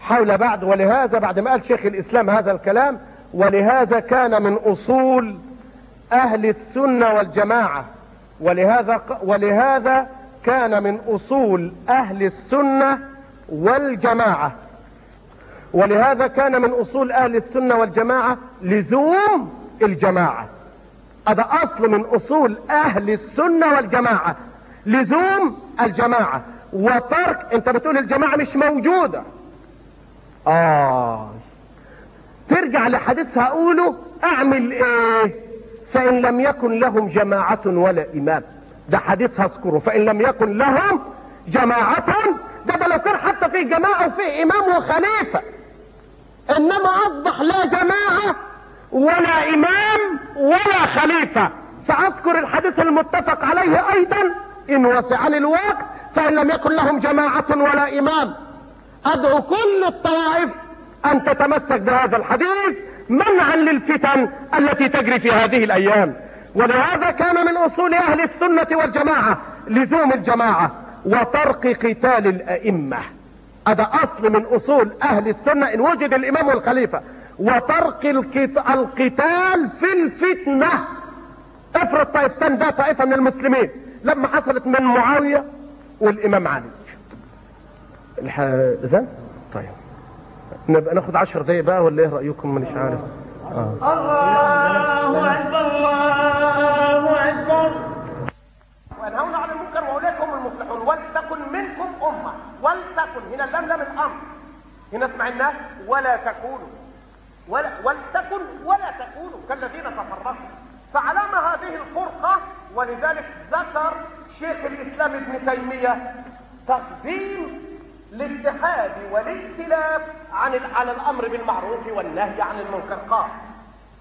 حول بعد ولهذا بعد ما قال شيخ الإسلام هذا الكلام ولهذا كان من أصول أهل السنة والجماعة ولهذا ولهذا كان من أصول أهل السنة والجماعة ولهذا كان من أصول أهل السنة والجماعة لزوم الجماعة. هذا أصل من أصول أهل السنة والجماعة. لزوم الجماعة. وترك أنت بتقول الجماعة مش موجودة. آه. ترجع لحديث هقوله أعمل إيه؟ فإن لم يكن لهم جماعة ولا إمام. ده حديث هذكره. فإن لم يكن لهم جماعة ده ده لو كان حتى في جماعة وفي إمام وخليفة. إنما أصبح لا جماعة ولا إمام ولا خليفة. سأذكر الحديث المتفق عليه أيضا. إن وسعني الوقت فإن لم يكن لهم جماعة ولا إمام. أدعو كل الطوائف أن تتمسك بهذا الحديث منعا للفتن التي تجري في هذه الأيام. ولهذا كان من أصول أهل السنة والجماعة لزوم الجماعة وترك قتال الأئمة. هذا أصل من أصول أهل السنة. إن وجد الإمام والخليفة وترك القتال في الفتنة. افرض طائفتان ده طائفة من المسلمين. لما حصلت من معاوية والإمام علي. الحزن طيب. نبقى ناخد عشر دقايق بقى ولا إيه رأيكم؟ مش عارف. آه. الله أكبر الله أكبر. وينهون عن المنكر واولئك هم المفلحون. ولتكن منكم أمة. ولتكن هنا اللام لام الامر هنا اسمع الناس. ولا تكونوا. ولا ولتكن ولا تكونوا كالذين تفرقوا. فعلامة هذه الفرقة ولذلك ذكر شيخ الإسلام ابن تيمية تقديم الاتحاد والائتلاف عن على الأمر بالمعروف والنهي عن المنكر. قال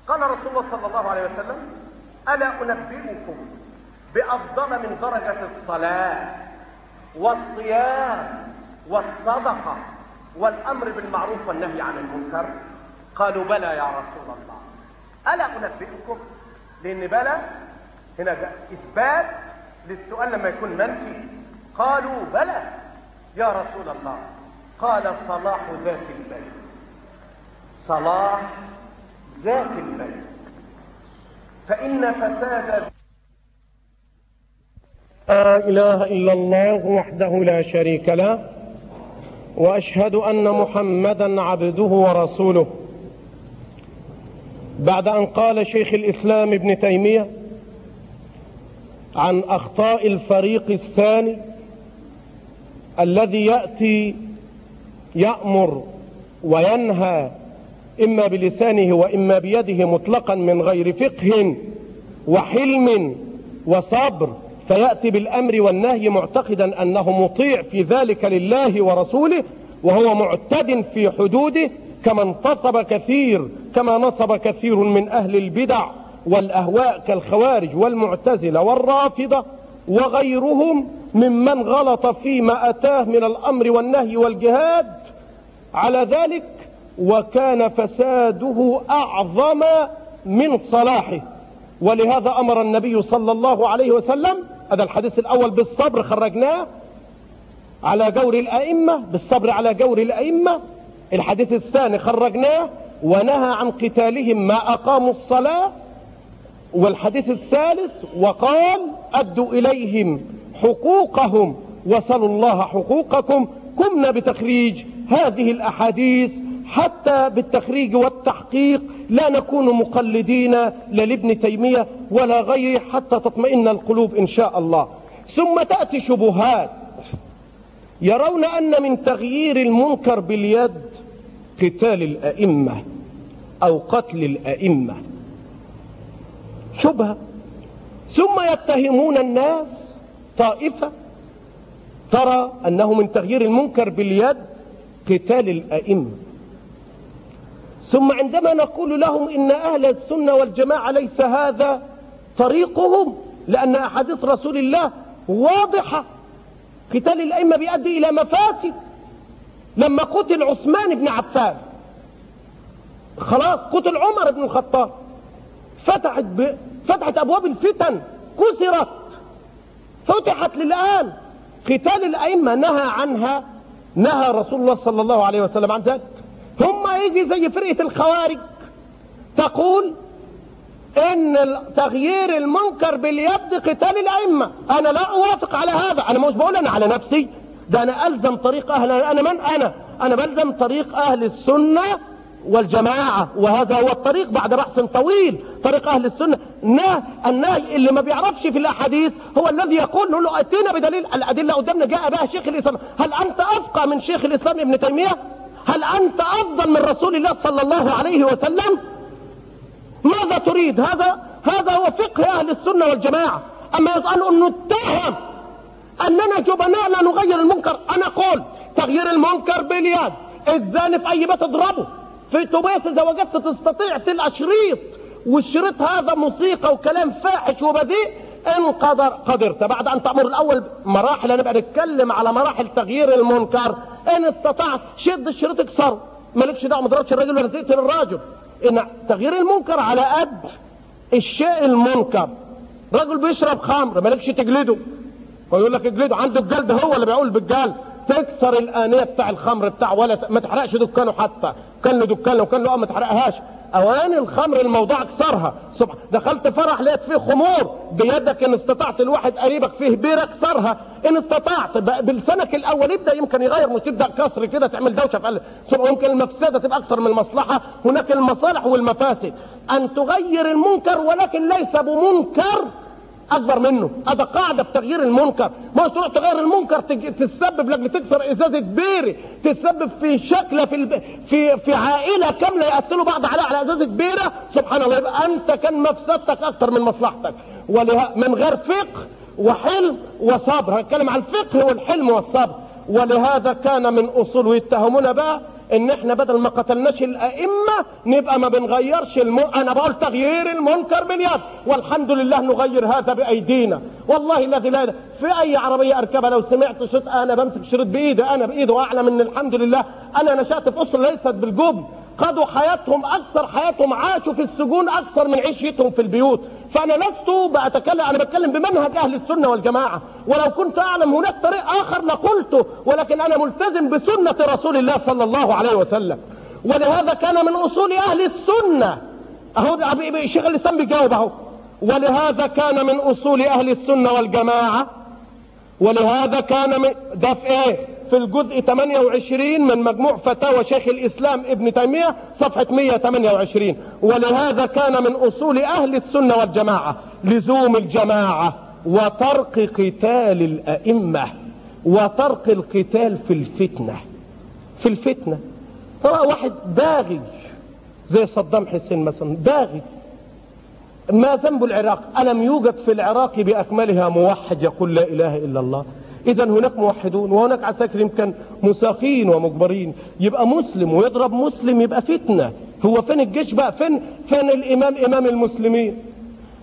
قال رسول الله صلى الله عليه وسلم ألا أنبئكم بأفضل من درجة الصلاة والصيام والصدقة والأمر بالمعروف والنهي عن المنكر؟ قالوا بلى يا رسول الله. ألا أنبئكم؟ لأن بلى هنا ده إثبات للسؤال لما يكون منفي. قالوا بلى يا رسول الله. قال صلاح ذات البيت. صلاح ذات البيت. فإن فساد لا إله إلا الله وحده لا شريك له وأشهد أن محمدا عبده ورسوله. بعد أن قال شيخ الإسلام ابن تيمية عن أخطاء الفريق الثاني الذي يأتي يأمر وينهى إما بلسانه وإما بيده مطلقا من غير فقه وحلم وصبر فيأتي بالأمر والنهي معتقدا أنه مطيع في ذلك لله ورسوله وهو معتد في حدوده كما انتصب كثير كما نصب كثير من أهل البدع والأهواء كالخوارج والمعتزلة والرافضة وغيرهم ممن غلط فيما أتاه من الأمر والنهي والجهاد. على ذلك وكان فساده أعظم من صلاحه. ولهذا أمر النبي صلى الله عليه وسلم هذا الحديث الأول بالصبر خرجناه على جور الأئمة بالصبر على جور الأئمة الحديث الثاني خرجناه ونهى عن قتالهم ما أقاموا الصلاة والحديث الثالث وقال أدوا إليهم حقوقهم وسلوا الله حقوقكم قمنا بتخريج هذه الأحاديث حتى بالتخريج والتحقيق لا نكون مقلدين لا لابن تيمية ولا غيره حتى تطمئن القلوب إن شاء الله. ثم تأتي شبهات يرون أن من تغيير المنكر باليد قتال الأئمة أو قتل الأئمة. شبهة. ثم يتهمون الناس طائفة ترى أنه من تغيير المنكر باليد قتال الأئمة. ثم عندما نقول لهم إن أهل السنة والجماعة ليس هذا طريقهم لأن أحاديث رسول الله واضحة. قتال الأئمة بيؤدي إلى مفاسد. لما قتل عثمان بن عفان خلاص قتل عمر بن الخطاب فتحت ب... فتحت أبواب الفتن كسرت فتحت للآن. قتال الأئمة نهى عنها نهى رسول الله صلى الله عليه وسلم عن ذلك. ثم يجي زي فرقة الخوارج تقول إن تغيير المنكر باليد قتال الأئمة. أنا لا أوافق على هذا. أنا مش بقول أنا على نفسي. ده أنا ألزم طريق أهل أنا من أنا. أنا بلزم طريق أهل السنة والجماعة. وهذا هو الطريق بعد بحث طويل. طريق أهل السنة. نه النهي اللي ما بيعرفش في الأحاديث هو الذي يقول له اتينا بدليل. الأدلة قدامنا جاء بها شيخ الإسلام. هل أنت افقى من شيخ الإسلام ابن تيمية؟ هل أنت أفضل من رسول الله صلى الله عليه وسلم؟ ماذا تريد؟ هذا هذا هو فقه أهل السنة والجماعة. أما يقال انه نتهم أننا جبناء لا نغير المنكر. أنا أقول تغيير المنكر باليد. الزاني في اي بيت اضربه في توبيس إذا وجدت تستطيع تلقى شريط والشريط هذا موسيقى وكلام فاحش وبذيء. إن قدر قدرت. بعد أن تأمر الأول مراحل هنبقى نتكلم على مراحل تغيير المنكر. إن استطعت شد الشريط اكسره مالكش دعوة ما تضربش الراجل ولا تقتل الراجل تغيير المنكر على قد الشيء المنكر. رجل بيشرب خمر مالكش تجلده. ويقول لك اجلده عنده الجلد هو اللي بيقول بالجلد. تكسر الآنية بتاع الخمر بتاع ولا ما تحرقش دكانه حتى. كان له دكان لو كان له ما تحرقهاش. أواني الخمر الموضوع سبحان دخلت فرح لقيت فيه خمور. بيدك إن استطعت الواحد قريبك فيه بير اكسرها إن استطعت بلسانك الأول يبدا يمكن يغير وتبدا كسر كده تعمل دوشة في يمكن المفسدة تبقى أكثر من المصلحة. هناك المصالح والمفاسد. أن تغير المنكر ولكن ليس بمنكر. أكبر منه. هذا قاعدة في تغيير المنكر. ما تروح تغير المنكر تسبب لك بتكسر ازازه بيري تسبب في شكلة في الب... في في عائلة كاملة يقتلوا بعض عليها على ازازه بيره سبحان الله يبقى أنت كان مفسدتك أكتر من مصلحتك. وله... من غير فقه وحلم وصبر. هنتكلم عن الفقه والحلم والصبر. ولهذا كان من أصول ويتهمونا بقى إن إحنا بدل ما قتلناش الأئمة نبقى ما بنغيرش الم... أنا بقول تغيير المنكر باليد. والحمد لله نغير هذا بأيدينا. والله الذي لا في أي عربية أركبها؟ لو سمعت شريط أنا بمسك شريط بإيدي أنا بإيدي وأعلم إن الحمد لله أنا نشأت في أسرة ليست بالجبن قضوا حياتهم أكثر حياتهم عاشوا في السجون أكثر من عيشتهم في البيوت. فأنا لست بتكلم أنا بتكلم بمنهج أهل السنة والجماعة. ولو كنت أعلم هناك طريق آخر لقلته ولكن أنا ملتزم بسنة رسول الله صلى الله عليه وسلم. ولهذا كان من أصول أهل السنة. أهو شيخ الاسلام بيجاوب أهو. ولهذا كان من أصول أهل السنة والجماعة. ولهذا كان من ده في إيه؟ في الجزء 28 من مجموع فتاوى شيخ الإسلام ابن تيمية صفحة 128 ولهذا كان من أصول أهل السنة والجماعة لزوم الجماعة وترك قتال الأئمة وترك القتال في الفتنة. في الفتنة. ترى واحد باغي زي صدام حسين مثلا باغي ما ذنب العراق؟ ألم يوجد في العراق بأكملها موحد يقول لا إله إلا الله؟ إذا هناك موحدون وهناك عساكر يمكن مساقين ومجبرين. يبقى مسلم ويضرب مسلم يبقى فتنة. هو فين الجيش بقى؟ فين فين الإمام؟ إمام المسلمين.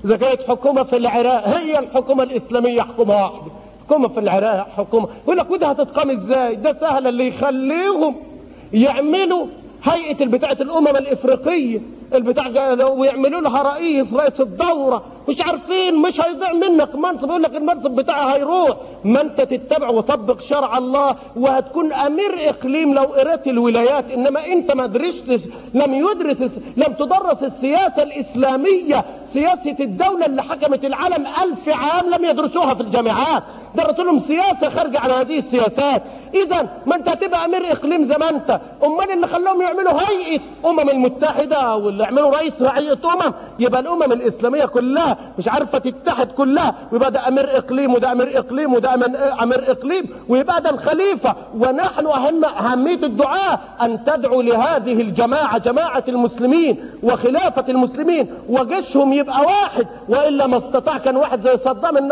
إذا كانت حكومة في العراق هي الحكومة الإسلامية حكومة واحدة. حكومة في العراق حكومة. يقول لك وده هتتقام إزاي؟ ده سهل اللي يخليهم يعملوا هيئة البتاعة الأمم الإفريقية. البتاع ويعملوا لها رئيس رئيس الدورة. مش عارفين مش هيضيع منك منصب يقول لك المنصب بتاعها هيروح. ما انت تتبع وطبق شرع الله وهتكون أمير إقليم لو قريت الولايات إنما أنت ما درستش لم يدرس لم تدرس السياسة الإسلامية سياسة الدولة اللي حكمت العالم ألف عام لم يدرسوها في الجامعات. درسوا لهم سياسة خارجة على هذه السياسات. إذا ما أنت هتبقى أمير إقليم زي ما أنت. أمال اللي خلاهم يعملوا هيئة أمم المتحدة واللي يعملوا رئيس هيئة أمم يبقى الأمم الإسلامية كلها مش عارفة تتحد كلها. ويبقى ده أمير إقليم وده أمير إقليم وده أمير إقليم. ويبقى ده الخليفة. ونحن أهم أهمية الدعاء أن تدعو لهذه الجماعة جماعة المسلمين وخلافة المسلمين. وجيشهم يبقى واحد. وإلا ما استطاع كان واحد زي صدام.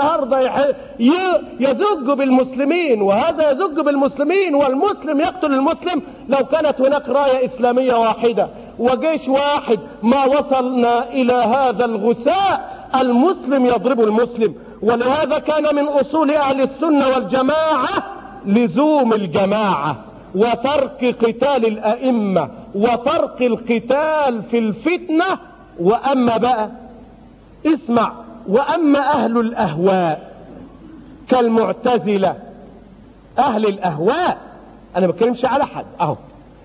ي... يزج بالمسلمين. وهذا يزج بالمسلمين. والمسلم يقتل المسلم. لو كانت هناك راية إسلامية واحدة. وجيش واحد. ما وصلنا إلى هذا الغثاء. المسلم يضرب المسلم. ولهذا كان من أصول أهل السنة والجماعة لزوم الجماعة وترك قتال الأئمة وترك القتال في الفتنة. وأما بقى اسمع وأما أهل الأهواء كالمعتزلة أهل الأهواء أنا ما بتكلمش على حد أهو.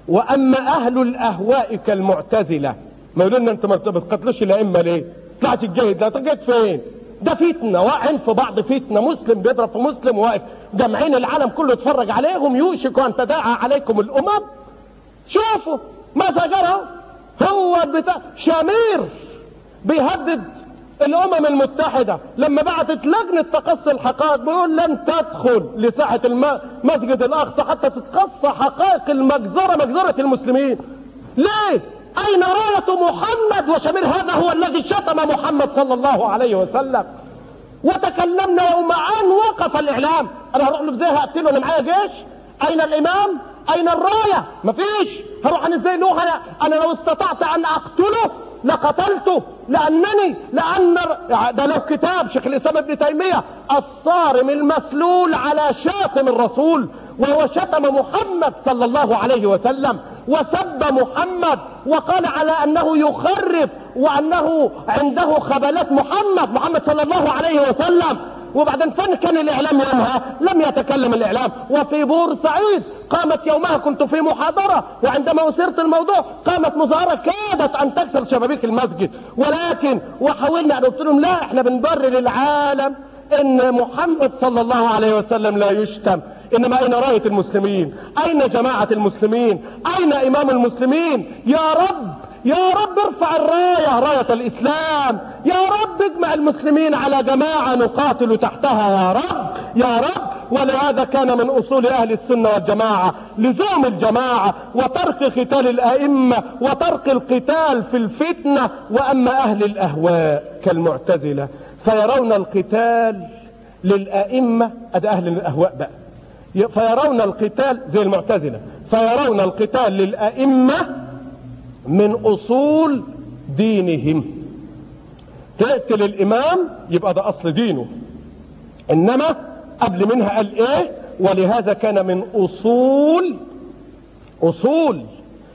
وأما أهل الأهواء كالمعتزلة ما يقولوا لنا أنت ما بتقتلوش الأئمة ليه؟ طلعت الجاهد ده جيت فين؟ ده فتنة واقعين في بعض فتنة مسلم بيضرب في مسلم واقف. جمعين العالم كله يتفرج عليهم يوشك أن تداعى عليكم الأمم. شوفوا ماذا جرى. هو بتاع شامير بيهدد الأمم المتحدة. لما بعتت لجنة تقصي الحقائق بيقول لن تدخل لساحة المسجد الأقصى حتى تتقصى حقائق المجزرة مجزرة المسلمين. ليه؟ أين راية محمد؟ وشمير هذا هو الذي شتم محمد صلى الله عليه وسلم. وتكلمنا يوم ان وقف الإعلام. أنا هروح له إزاي هقتله أنا معايا جيش. أين الإمام؟ أين الراية؟ مفيش. هروح أنا إزاي له أنا لو استطعت أن أقتله لقتلته لانني لأن ده له كتاب شيخ الإسلام ابن تيمية. الصارم المسلول على شاتم الرسول. وهو شتم محمد صلى الله عليه وسلم وسب محمد وقال على أنه يخرب وأنه عنده خبلات محمد محمد صلى الله عليه وسلم. وبعدين فين كان الإعلام يومها لم يتكلم الإعلام. وفي بورسعيد قامت يومها كنت في محاضرة وعندما أثرت الموضوع قامت مظاهرة كادت أن تكسر شبابيك المسجد. ولكن وحاولنا أن قلت لهم لا إحنا بنبرر للعالم إن محمد صلى الله عليه وسلم لا يشتم. إنما اين رأية المسلمين. أين جماعة المسلمين؟ أين إمام المسلمين؟ يا رب يا رب ارفع الراية راية الإسلام. يا رب اجمع المسلمين على جماعة نقاتل تحتها. يا رب يا رب. ولهذا كان من أصول أهل السنة والجماعة لزوم الجماعة وترك قتال الأئمة وترك القتال في الفتنة. وأما أهل الأهواء كالمعتزلة فيرون القتال للأئمة. ادي أهل الأهواء بقى. فيرون القتال زي المعتزلة فيرون القتال للأئمة من أصول دينهم. تقتل الامام يبقى ده أصل دينه. إنما قبل منها قال إيه؟ ولهذا كان من أصول أصول.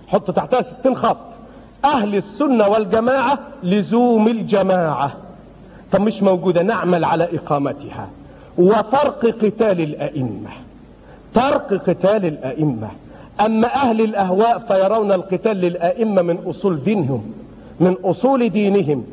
حط تحتها ستين خط. أهل السنة والجماعة لزوم الجماعة. طب مش موجودة نعمل على إقامتها. وترك قتال الأئمة. ترك قتال الأئمة. أما أهل الأهواء فيرون القتال للأئمة من أصول دينهم من أصول دينهم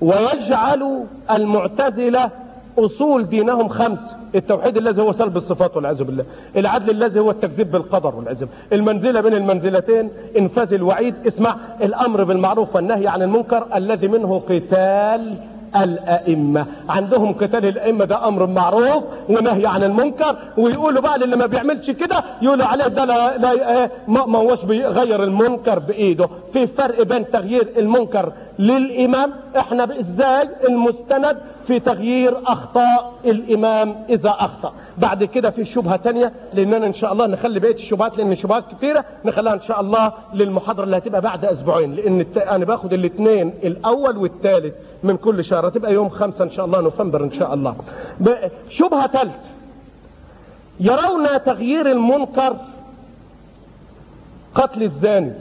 ويجعل المعتزلة أصول دينهم خمس. التوحيد الذي هو سلب الصفات والعياذ بالله العدل الذي هو التكذيب بالقدر والعياذ المنزلة بين المنزلتين إنفاذ الوعيد اسمع الأمر بالمعروف والنهي عن المنكر الذي منه قتال الأئمة. عندهم قتال الأئمة ده أمر معروف ونهي عن المنكر ويقولوا بقى اللي ما بيعملش كده يقولوا عليه ده لا, لا ما هوش بيغير المنكر بإيده. في فرق بين تغيير المنكر للإمام إحنا إزاي المستند في تغيير أخطاء الإمام إذا أخطأ. بعد كده في شبهة تانية لأننا إن شاء الله نخلي بقية الشبهات لأن الشبهات كتيرة نخليها إن شاء الله للمحاضرة اللي هتبقى بعد أسبوعين لأن الت... أنا باخد الاثنين الأول والثالث. من كل شهر هتبقى يوم خمسة إن شاء الله نوفمبر إن شاء الله. شبهة ثالثة يرون تغيير المنكر قتل الزاني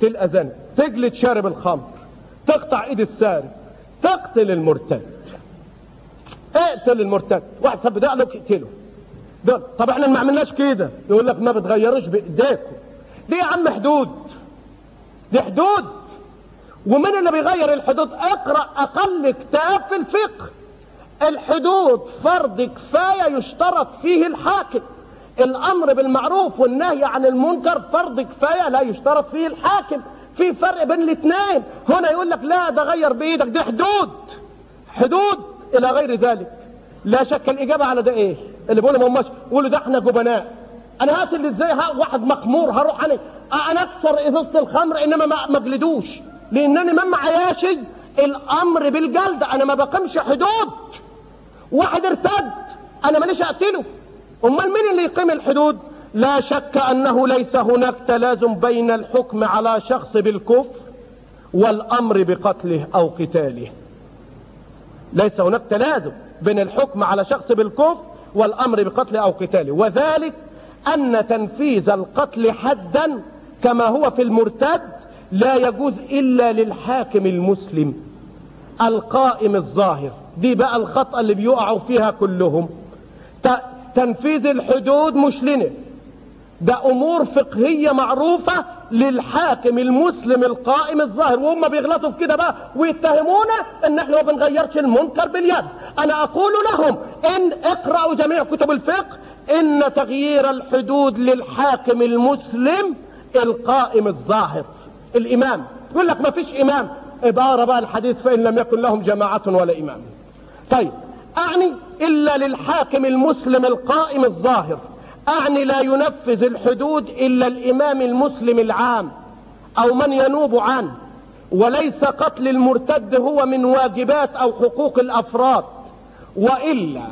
تلقى زاني تجلد شارب الخمر تقطع إيد السارق تقتل المرتد. اقتل المرتد. واحد سب ده لك اقتله. دول طب إحنا ما عملناش كده. يقول لك ما بتغيروش بإيديكم. دي يا عم حدود. دي حدود. ومن اللي بيغير الحدود؟ اقرأ أقل كتاب في الفقه. الحدود فرض كفاية يشترط فيه الحاكم. الأمر بالمعروف والنهي عن المنكر فرض كفاية لا يشترط فيه الحاكم. في فرق بين الاثنين. هنا يقول لك لا ده غير بإيدك دي حدود. حدود إلى غير ذلك. لا شك الإجابة على ده إيه؟ اللي بيقولوا ما هماش. يقولوا ده إحنا جبناء. أنا هقتل إزاي؟ واحد مخمور هروح أنا. أكسر إزازة الخمر إنما ما أجلدوش. لأنني ما معياش الأمر بالجلد أنا ما بقيمش حدود. واحد ارتد أنا ماليش أقتله. أمال مين اللي يقيم الحدود؟ لا شك أنه ليس هناك تلازم بين الحكم على شخص بالكفر والأمر بقتله أو قتاله. ليس هناك تلازم بين الحكم على شخص بالكفر والأمر بقتله أو قتاله. وذلك أن تنفيذ القتل حدا كما هو في المرتد لا يجوز إلا للحاكم المسلم القائم الظاهر. دي بقى الخطأ اللي بيقعوا فيها كلهم. تنفيذ الحدود مش لنا ده أمور فقهية معروفة للحاكم المسلم القائم الظاهر. وهم بيغلطوا في كده بقى ويتهمونا إن إحنا ما بنغيرش المنكر باليد. أنا أقول لهم إن اقرأوا جميع كتب الفقه إن تغيير الحدود للحاكم المسلم القائم الظاهر. الإمام. يقول لك ما فيش إمام. عبارة بقى الحديث فإن لم يكن لهم جماعة ولا إمام. طيب أعني إلا للحاكم المسلم القائم الظاهر. أعني لا ينفذ الحدود إلا الإمام المسلم العام أو من ينوب عنه وليس قتل المرتد هو من واجبات أو حقوق الأفراد. وإلا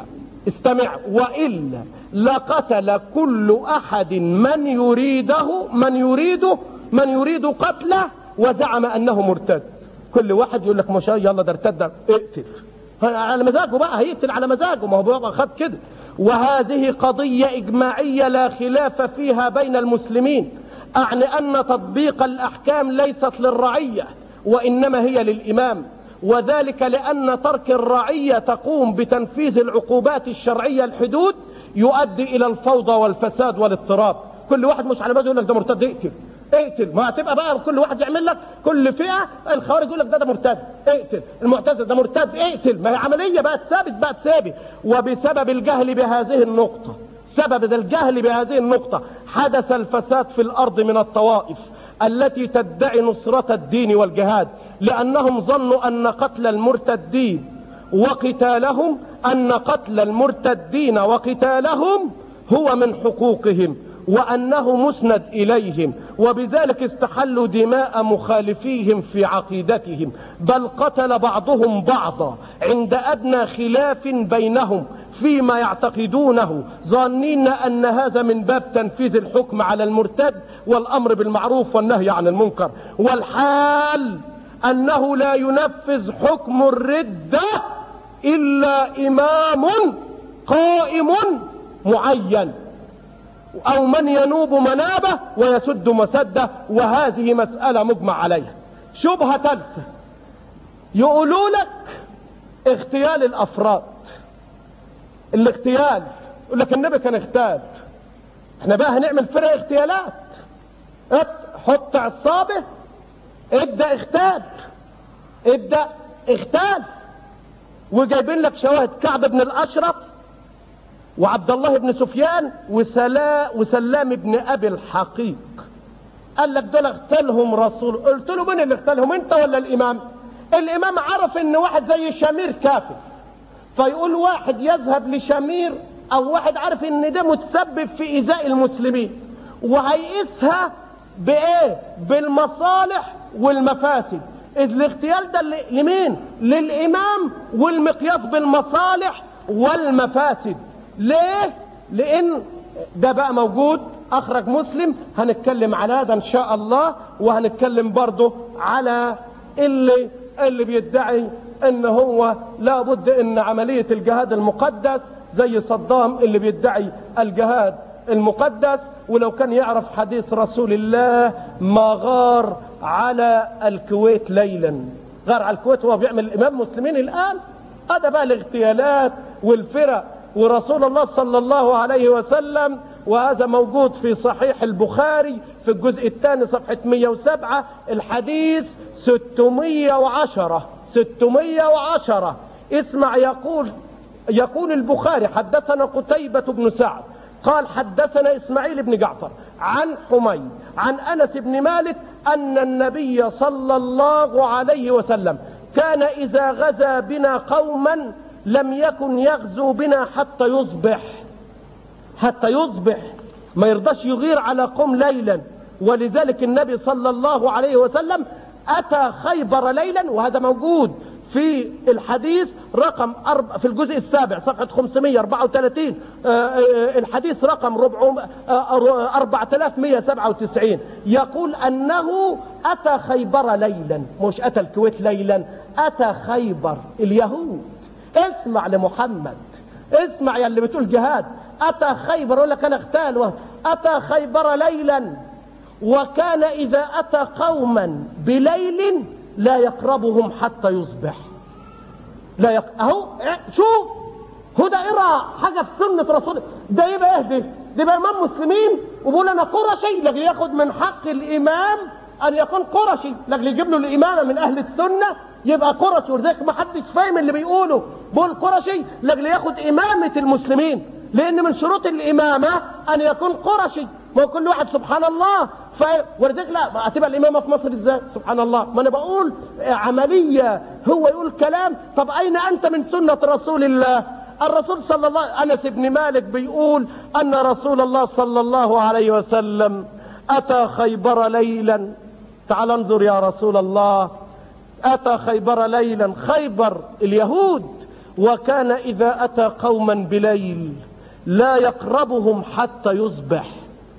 استمع وإلا لقتل كل أحد من يريده من يريده من يريد قتله وزعم أنه مرتد. كل واحد يقول لك شاء يلا ده ارتد اقتل. على مزاجه بقى هيقتل على مزاجه. ما هو خد كده. وهذه قضية إجماعية لا خلاف فيها بين المسلمين. أعني أن تطبيق الأحكام ليست للرعية وإنما هي للإمام. وذلك لأن ترك الرعية تقوم بتنفيذ العقوبات الشرعية الحدود يؤدي إلى الفوضى والفساد والاضطراب. كل واحد مش على مزاجه يقول لك ده مرتد اقتل. اقتل. ما هتبقى بقى كل واحد يعمل لك كل فئة الخوارج يقول لك ده ده مرتد. اقتل. المعتزلة ده مرتد. اقتل. ما هي عملية بقت ثابت بقت ثابت وبسبب الجهل بهذه النقطة سبب الجهل بهذه النقطة حدث الفساد في الأرض من الطوائف التي تدعي نصرة الدين والجهاد لأنهم ظنوا أن قتل المرتدين وقتالهم أن قتل المرتدين وقتالهم هو من حقوقهم. وأنه مسند إليهم وبذلك استحلوا دماء مخالفيهم في عقيدتهم بل قتل بعضهم بعضا عند أدنى خلاف بينهم فيما يعتقدونه ظانين أن هذا من باب تنفيذ الحكم على المرتد والأمر بالمعروف والنهي عن المنكر. والحال أنه لا ينفذ حكم الردة إلا إمام قائم معين. أو من ينوب منابه ويسد مسده وهذه مسألة مجمع عليها. شبهة ثالثة يقولوا لك اغتيال الأفراد. الاغتيال. يقول لك النبي كان اغتال إحنا بقى هنعمل فرق اغتيالات. حط عصابة. إبدأ اغتال. إبدأ اغتال. وجايبين لك شواهد كعب بن الأشرف وعبد الله بن سفيان وسلا وسلام بن أبي الحقيق. قال لك دول اغتالهم رسول قلت له مين اللي اغتالهم انت ولا الإمام؟ الإمام عرف إن واحد زي شمير كافر فيقول واحد يذهب لشمير أو واحد عارف إن ده متسبب في إيذاء المسلمين. وهيقيسها بإيه؟ بالمصالح والمفاسد. إذ الاغتيال ده لمين؟ للإمام والمقياس بالمصالح والمفاسد. ليه؟ لأن ده بقى موجود أخرج مسلم هنتكلم على هذا إن شاء الله وهنتكلم برضه على اللي اللي بيدعي إن هو لابد إن عملية الجهاد المقدس زي صدام اللي بيدعي الجهاد المقدس. ولو كان يعرف حديث رسول الله ما غار على الكويت ليلا. غار على الكويت وهو بيعمل الامام المسلمين الآن هذا بقى الاغتيالات والفرق. ورسول الله صلى الله عليه وسلم وهذا موجود في صحيح البخاري في الجزء الثاني صفحة 107 الحديث 610 610 اسمع يقول يقول البخاري حدثنا قتيبة بن سعد قال حدثنا إسماعيل بن جعفر عن حميد عن أنس بن مالك أن النبي صلى الله عليه وسلم كان إذا غزا بنا قوما لم يكن يغزو بنا حتى يصبح حتى يصبح. ما يرضاش يغير على قوم ليلا. ولذلك النبي صلى الله عليه وسلم أتى خيبر ليلا وهذا موجود في الحديث رقم أرب... في الجزء السابع صفحة 534 الحديث رقم ربع 4197 يقول أنه أتى خيبر ليلا مش أتى الكويت ليلا أتى خيبر اليهود. اسمع لمحمد اسمع يا اللي بتقول جهاد. أتى خيبر؟ ولا كان اغتال أتى خيبر ليلا؟ وكان إذا أتى قوما بليل لا يقربهم حتى يصبح. لا يق... أهو شوف هو ده حاجة في سنة رسول ده يبقى إيه ده؟ ده يبقى إمام مسلمين وبيقول أنا قرشي لاجل ياخد من حق الإمام أن يكون قرشي لاجل يجيب له الإمامة من أهل السنة يبقى قرشي ولذلك ما حدش فاهم اللي بيقوله. بيقول قرشي لاجل ياخد إمامة المسلمين لأن من شروط الإمامة أن يكون قرشي. ما كل واحد سبحان الله ف... ولذلك لا هتبقى الإمامة في مصر إزاي؟ سبحان الله. ما أنا بقول عملية هو يقول كلام. طب أين أنت من سنة رسول الله؟ الرسول صلى الله أنس بن مالك بيقول أن رسول الله صلى الله عليه وسلم أتى خيبر ليلا. تعال انظر يا رسول الله أتى خيبر ليلا خيبر اليهود وكان إذا أتى قوما بليل لا يقربهم حتى يصبح.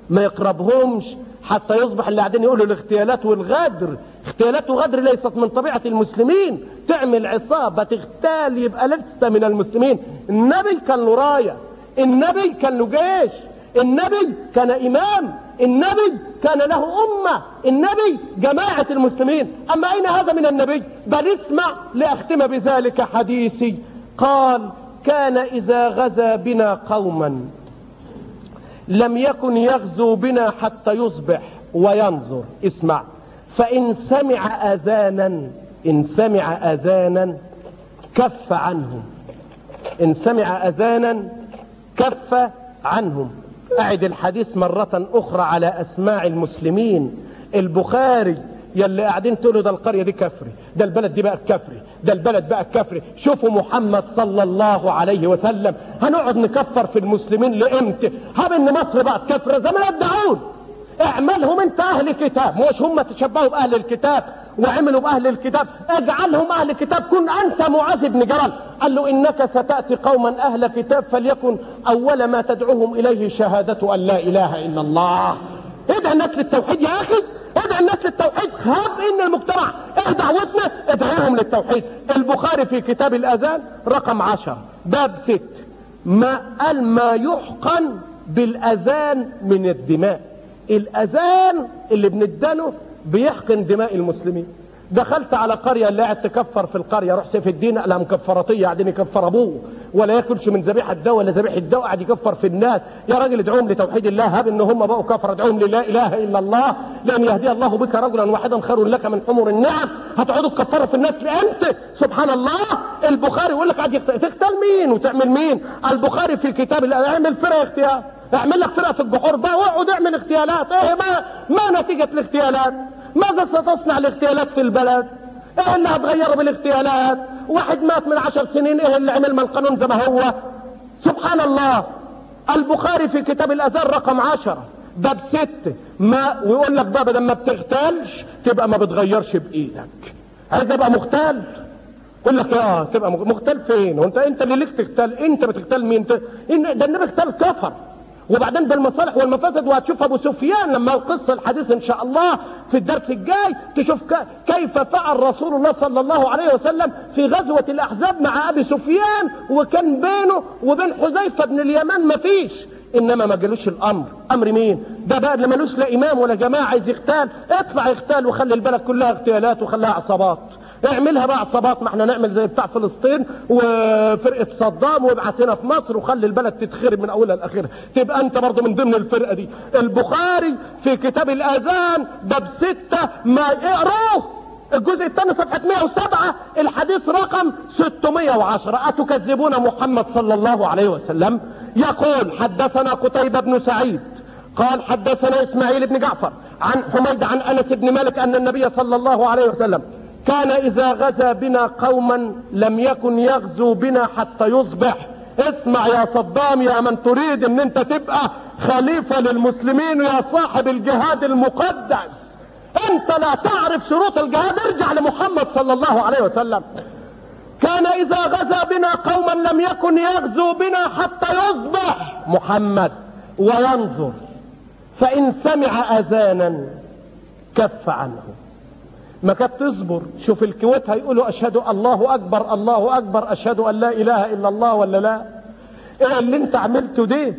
ما يقربهمش حتى يصبح اللي قاعدين يقولوا الاغتيالات والغدر. اغتيالات وغدر ليست من طبيعة المسلمين. تعمل عصابة تغتال يبقى لست من المسلمين. النبي كان له راية النبي كان له جيش النبي كان إمام. النبي كان له أمة النبي جماعة المسلمين. أما أين هذا من النبي؟ بل اسمع لأختم بذلك حديثي. قال كان إذا غزا بنا قوما لم يكن يغزو بنا حتى يصبح وينظر. اسمع فإن سمع أذانا إن سمع أذانا كف عنهم. إن سمع أذانا كف عنهم. أعد الحديث مرة أخرى على أسماع المسلمين. البخاري يلي قاعدين تقولوا ده القرية دي كفري ده البلد دي بقى كفري ده البلد بقى كفري. شوفوا محمد صلى الله عليه وسلم. هنقعد نكفر في المسلمين لإمتى؟ هب إن مصر بقت كفرة زي ما اعملهم انت أهل كتاب مش هم تشبهوا بأهل الكتاب وعملوا بأهل الكتاب. اجعلهم أهل كتاب كن أنت معاذ بن جبل. قال له إنك ستأتي قوما أهل كتاب فليكن أول ما تدعوهم إليه شهادة أن لا إله إلا الله. ادعى الناس للتوحيد يا أخي. ادعى الناس للتوحيد. خاف إن المجتمع. إيه دعوتنا ادعوهم للتوحيد. البخاري في كتاب الأذان رقم عشر. باب ست. ما قال ما يحقن بالأذان من الدماء. الأذان اللي بندله بيحقن دماء المسلمين. دخلت على قرية اللي قاعد تكفر في القرية روح سيف الدين قالها مكفراتية قاعدين يكفر أبوه ولا ياكلش من ذبيحة الدواء ولا ذبيحة الدواء قاعد يكفر في الناس. يا راجل ادعوهم لتوحيد الله هب ان هم بقوا كفر ادعوهم للا إله إلا الله لأن يهدي الله بك رجلا واحدا خير لك من حمر النعم. هتقعدوا تكفروا في الناس لامتى سبحان الله. البخاري يقول لك قاعد تختال مين وتعمل مين؟ البخاري في كتاب اعمل فرقة اختيار اعمل لك فرقة في الجحور بقى واقعد اعمل اغتيالات. إيه ما ما نتيجة الاغتيالات؟ ماذا ستصنع الاغتيالات في البلد؟ إيه اللي هتغيره بالاغتيالات؟ واحد مات من عشر سنين إيه اللي عمل من القانون زي ما هو؟ سبحان الله البخاري في كتاب الأذان رقم عشرة باب ست ما ويقول لك بقى بدل ما بتغتالش تبقى ما بتغيرش بإيدك. عايز ابقى مغتال. يقول لك آه تبقى مغتال فين؟ وأنت أنت اللي ليك تغتال. أنت بتغتال مين؟ ده النبي اغتال كفر. وبعدين بالمصالح والمفاسد وهتشوف أبو سفيان لما القصة الحديث إن شاء الله في الدرس الجاي تشوف كيف فعل رسول الله صلى الله عليه وسلم في غزوة الأحزاب مع أبي سفيان وكان بينه وبين حذيفة بن اليمان مفيش إنما ما جالوش الأمر. أمر مين؟ ده بقى اللي ملوش لا إمام ولا جماعة عايز يغتال اطلع يغتال وخلي البلد كلها اغتيالات وخليها عصابات. اعملها بقى عصابات ما إحنا نعمل زي بتاع فلسطين وفرقة صدام وابعت هنا في مصر وخلي البلد تتخرب من أولها لآخرها. تبقى أنت برضه من ضمن الفرقة دي. البخاري في كتاب الأذان باب ستة ما اقروه الجزء الثاني صفحة 107 الحديث رقم 610 أتكذبون محمد صلى الله عليه وسلم؟ يقول حدثنا قتيبة بن سعيد. قال حدثنا إسماعيل بن جعفر عن حميد عن أنس بن مالك أن النبي صلى الله عليه وسلم كان إذا غزا بنا قوما لم يكن يغزو بنا حتى يصبح. اسمع يا صدام يا من تريد إن أنت تبقى خليفة للمسلمين يا صاحب الجهاد المقدس. أنت لا تعرف شروط الجهاد. ارجع لمحمد صلى الله عليه وسلم. كان إذا غزا بنا قوما لم يكن يغزو بنا حتى يصبح. محمد وينظر فإن سمع آذانا كف عنه. ما كانت تصبر. شوف الكويت هيقولوا أشهد الله أكبر الله أكبر أشهد أن لا إله إلا الله ولا لا. إيه اللي أنت عملته ده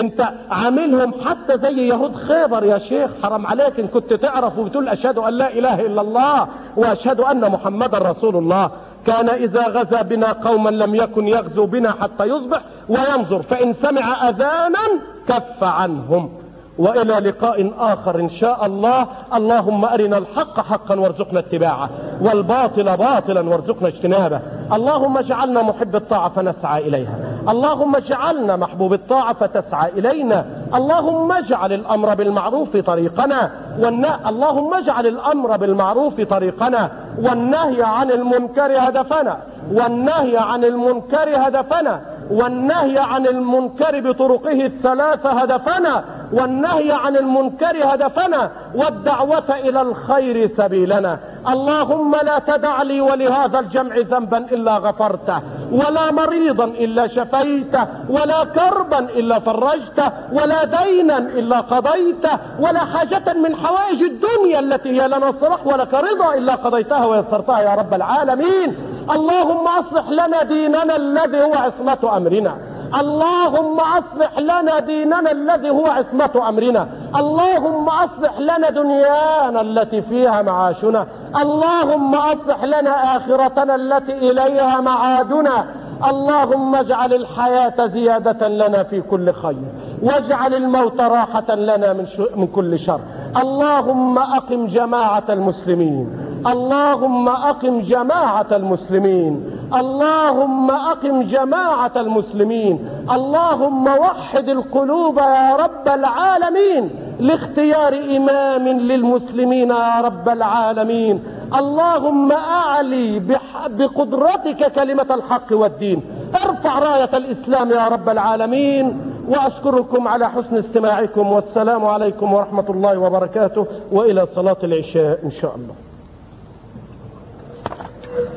أنت عاملهم حتى زي يهود خيبر يا شيخ. حرام عليك إن كنت تعرف وبتقول أشهد أن لا إله إلا الله وأشهد أن محمدا رسول الله. كان إذا غزا بنا قوما لم يكن يغزو بنا حتى يصبح وينظر. فإن سمع أذانا كف عنهم. وإلى لقاء آخر إن شاء الله. اللهم أرنا الحق حقا وارزقنا اتباعه والباطل باطلا وارزقنا اجتنابه. اللهم اجعلنا محب الطاعة فنسعى إليها. اللهم اجعلنا محبوب الطاعة فتسعى إلينا. اللهم اجعل الأمر بالمعروف طريقنا. والنا... اللهم اجعل الأمر بالمعروف طريقنا. والنهي عن المنكر هدفنا. والنهي عن المنكر هدفنا. والنهي عن المنكر بطرقه الثلاثة هدفنا والنهي عن المنكر هدفنا والدعوة إلى الخير سبيلنا. اللهم لا تدع لي ولهذا الجمع ذنبا إلا غفرته ولا مريضا إلا شفيته ولا كربا إلا فرجته ولا دينا إلا قضيته ولا حاجة من حوائج الدنيا التي هي لنا صرح ولك رضا إلا قضيتها ويسرتها يا رب العالمين. اللهم أصلح لنا ديننا الذي هو عصمة أمرنا. اللهم أصلح لنا ديننا الذي هو عصمة أمرنا. اللهم أصلح لنا دنيانا التي فيها معاشنا. اللهم أصلح لنا آخرتنا التي إليها معادنا. اللهم اجعل الحياة زيادة لنا في كل خير. واجعل الموت راحة لنا من, من كل شر. اللهم أقم جماعة المسلمين. اللهم أقم جماعة المسلمين. اللهم أقم جماعة المسلمين. اللهم وحد القلوب يا رب العالمين. لاختيار إمام للمسلمين يا رب العالمين. اللهم أعلي بقدرتك كلمة الحق والدين. ارفع راية الإسلام يا رب العالمين. وأشكركم على حسن استماعكم. والسلام عليكم ورحمة الله وبركاته. وإلى صلاة العشاء إن شاء الله.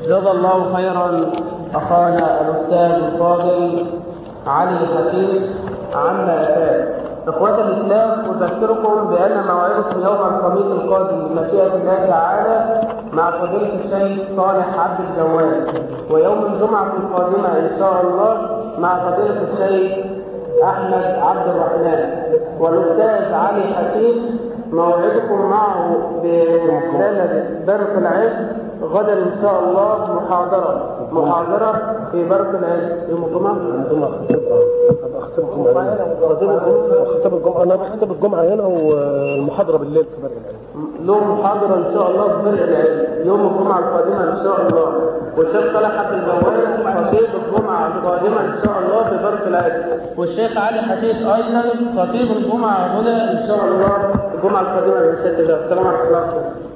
جزا الله خيرا أخانا الأستاذ الفاضل علي حشيش عما أفاد. إخوة الإسلام أذكركم بأن موعدكم يوم الخميس القادم بمشيئة الله تعالى مع فضيلة الشيخ صالح عبد الجواد ويوم الجمعة القادمة إن شاء الله مع فضيلة الشيخ أحمد عبد الرحمن والأستاذ علي حشيش موعدكم معه بمحللة درس العلم غدا إن شاء الله محاضرة. محاضرة في برك العلم يوم الجمعة اختب الجمعة أنا بختب الجمعة هنا والمحاضرة بالليل في برق العلم له محاضرة إن شاء الله في برق العلم يوم الجمعة القادمة إن شاء الله. والشيخ صلاح عبد الجواد خطيب الجمعة القادمة إن شاء الله في برق العلم والشيخ علي حشيش أيضا خطيب الجمعة هنا إن شاء الله. الجمعة القادمة بإذن الله السلام عليكم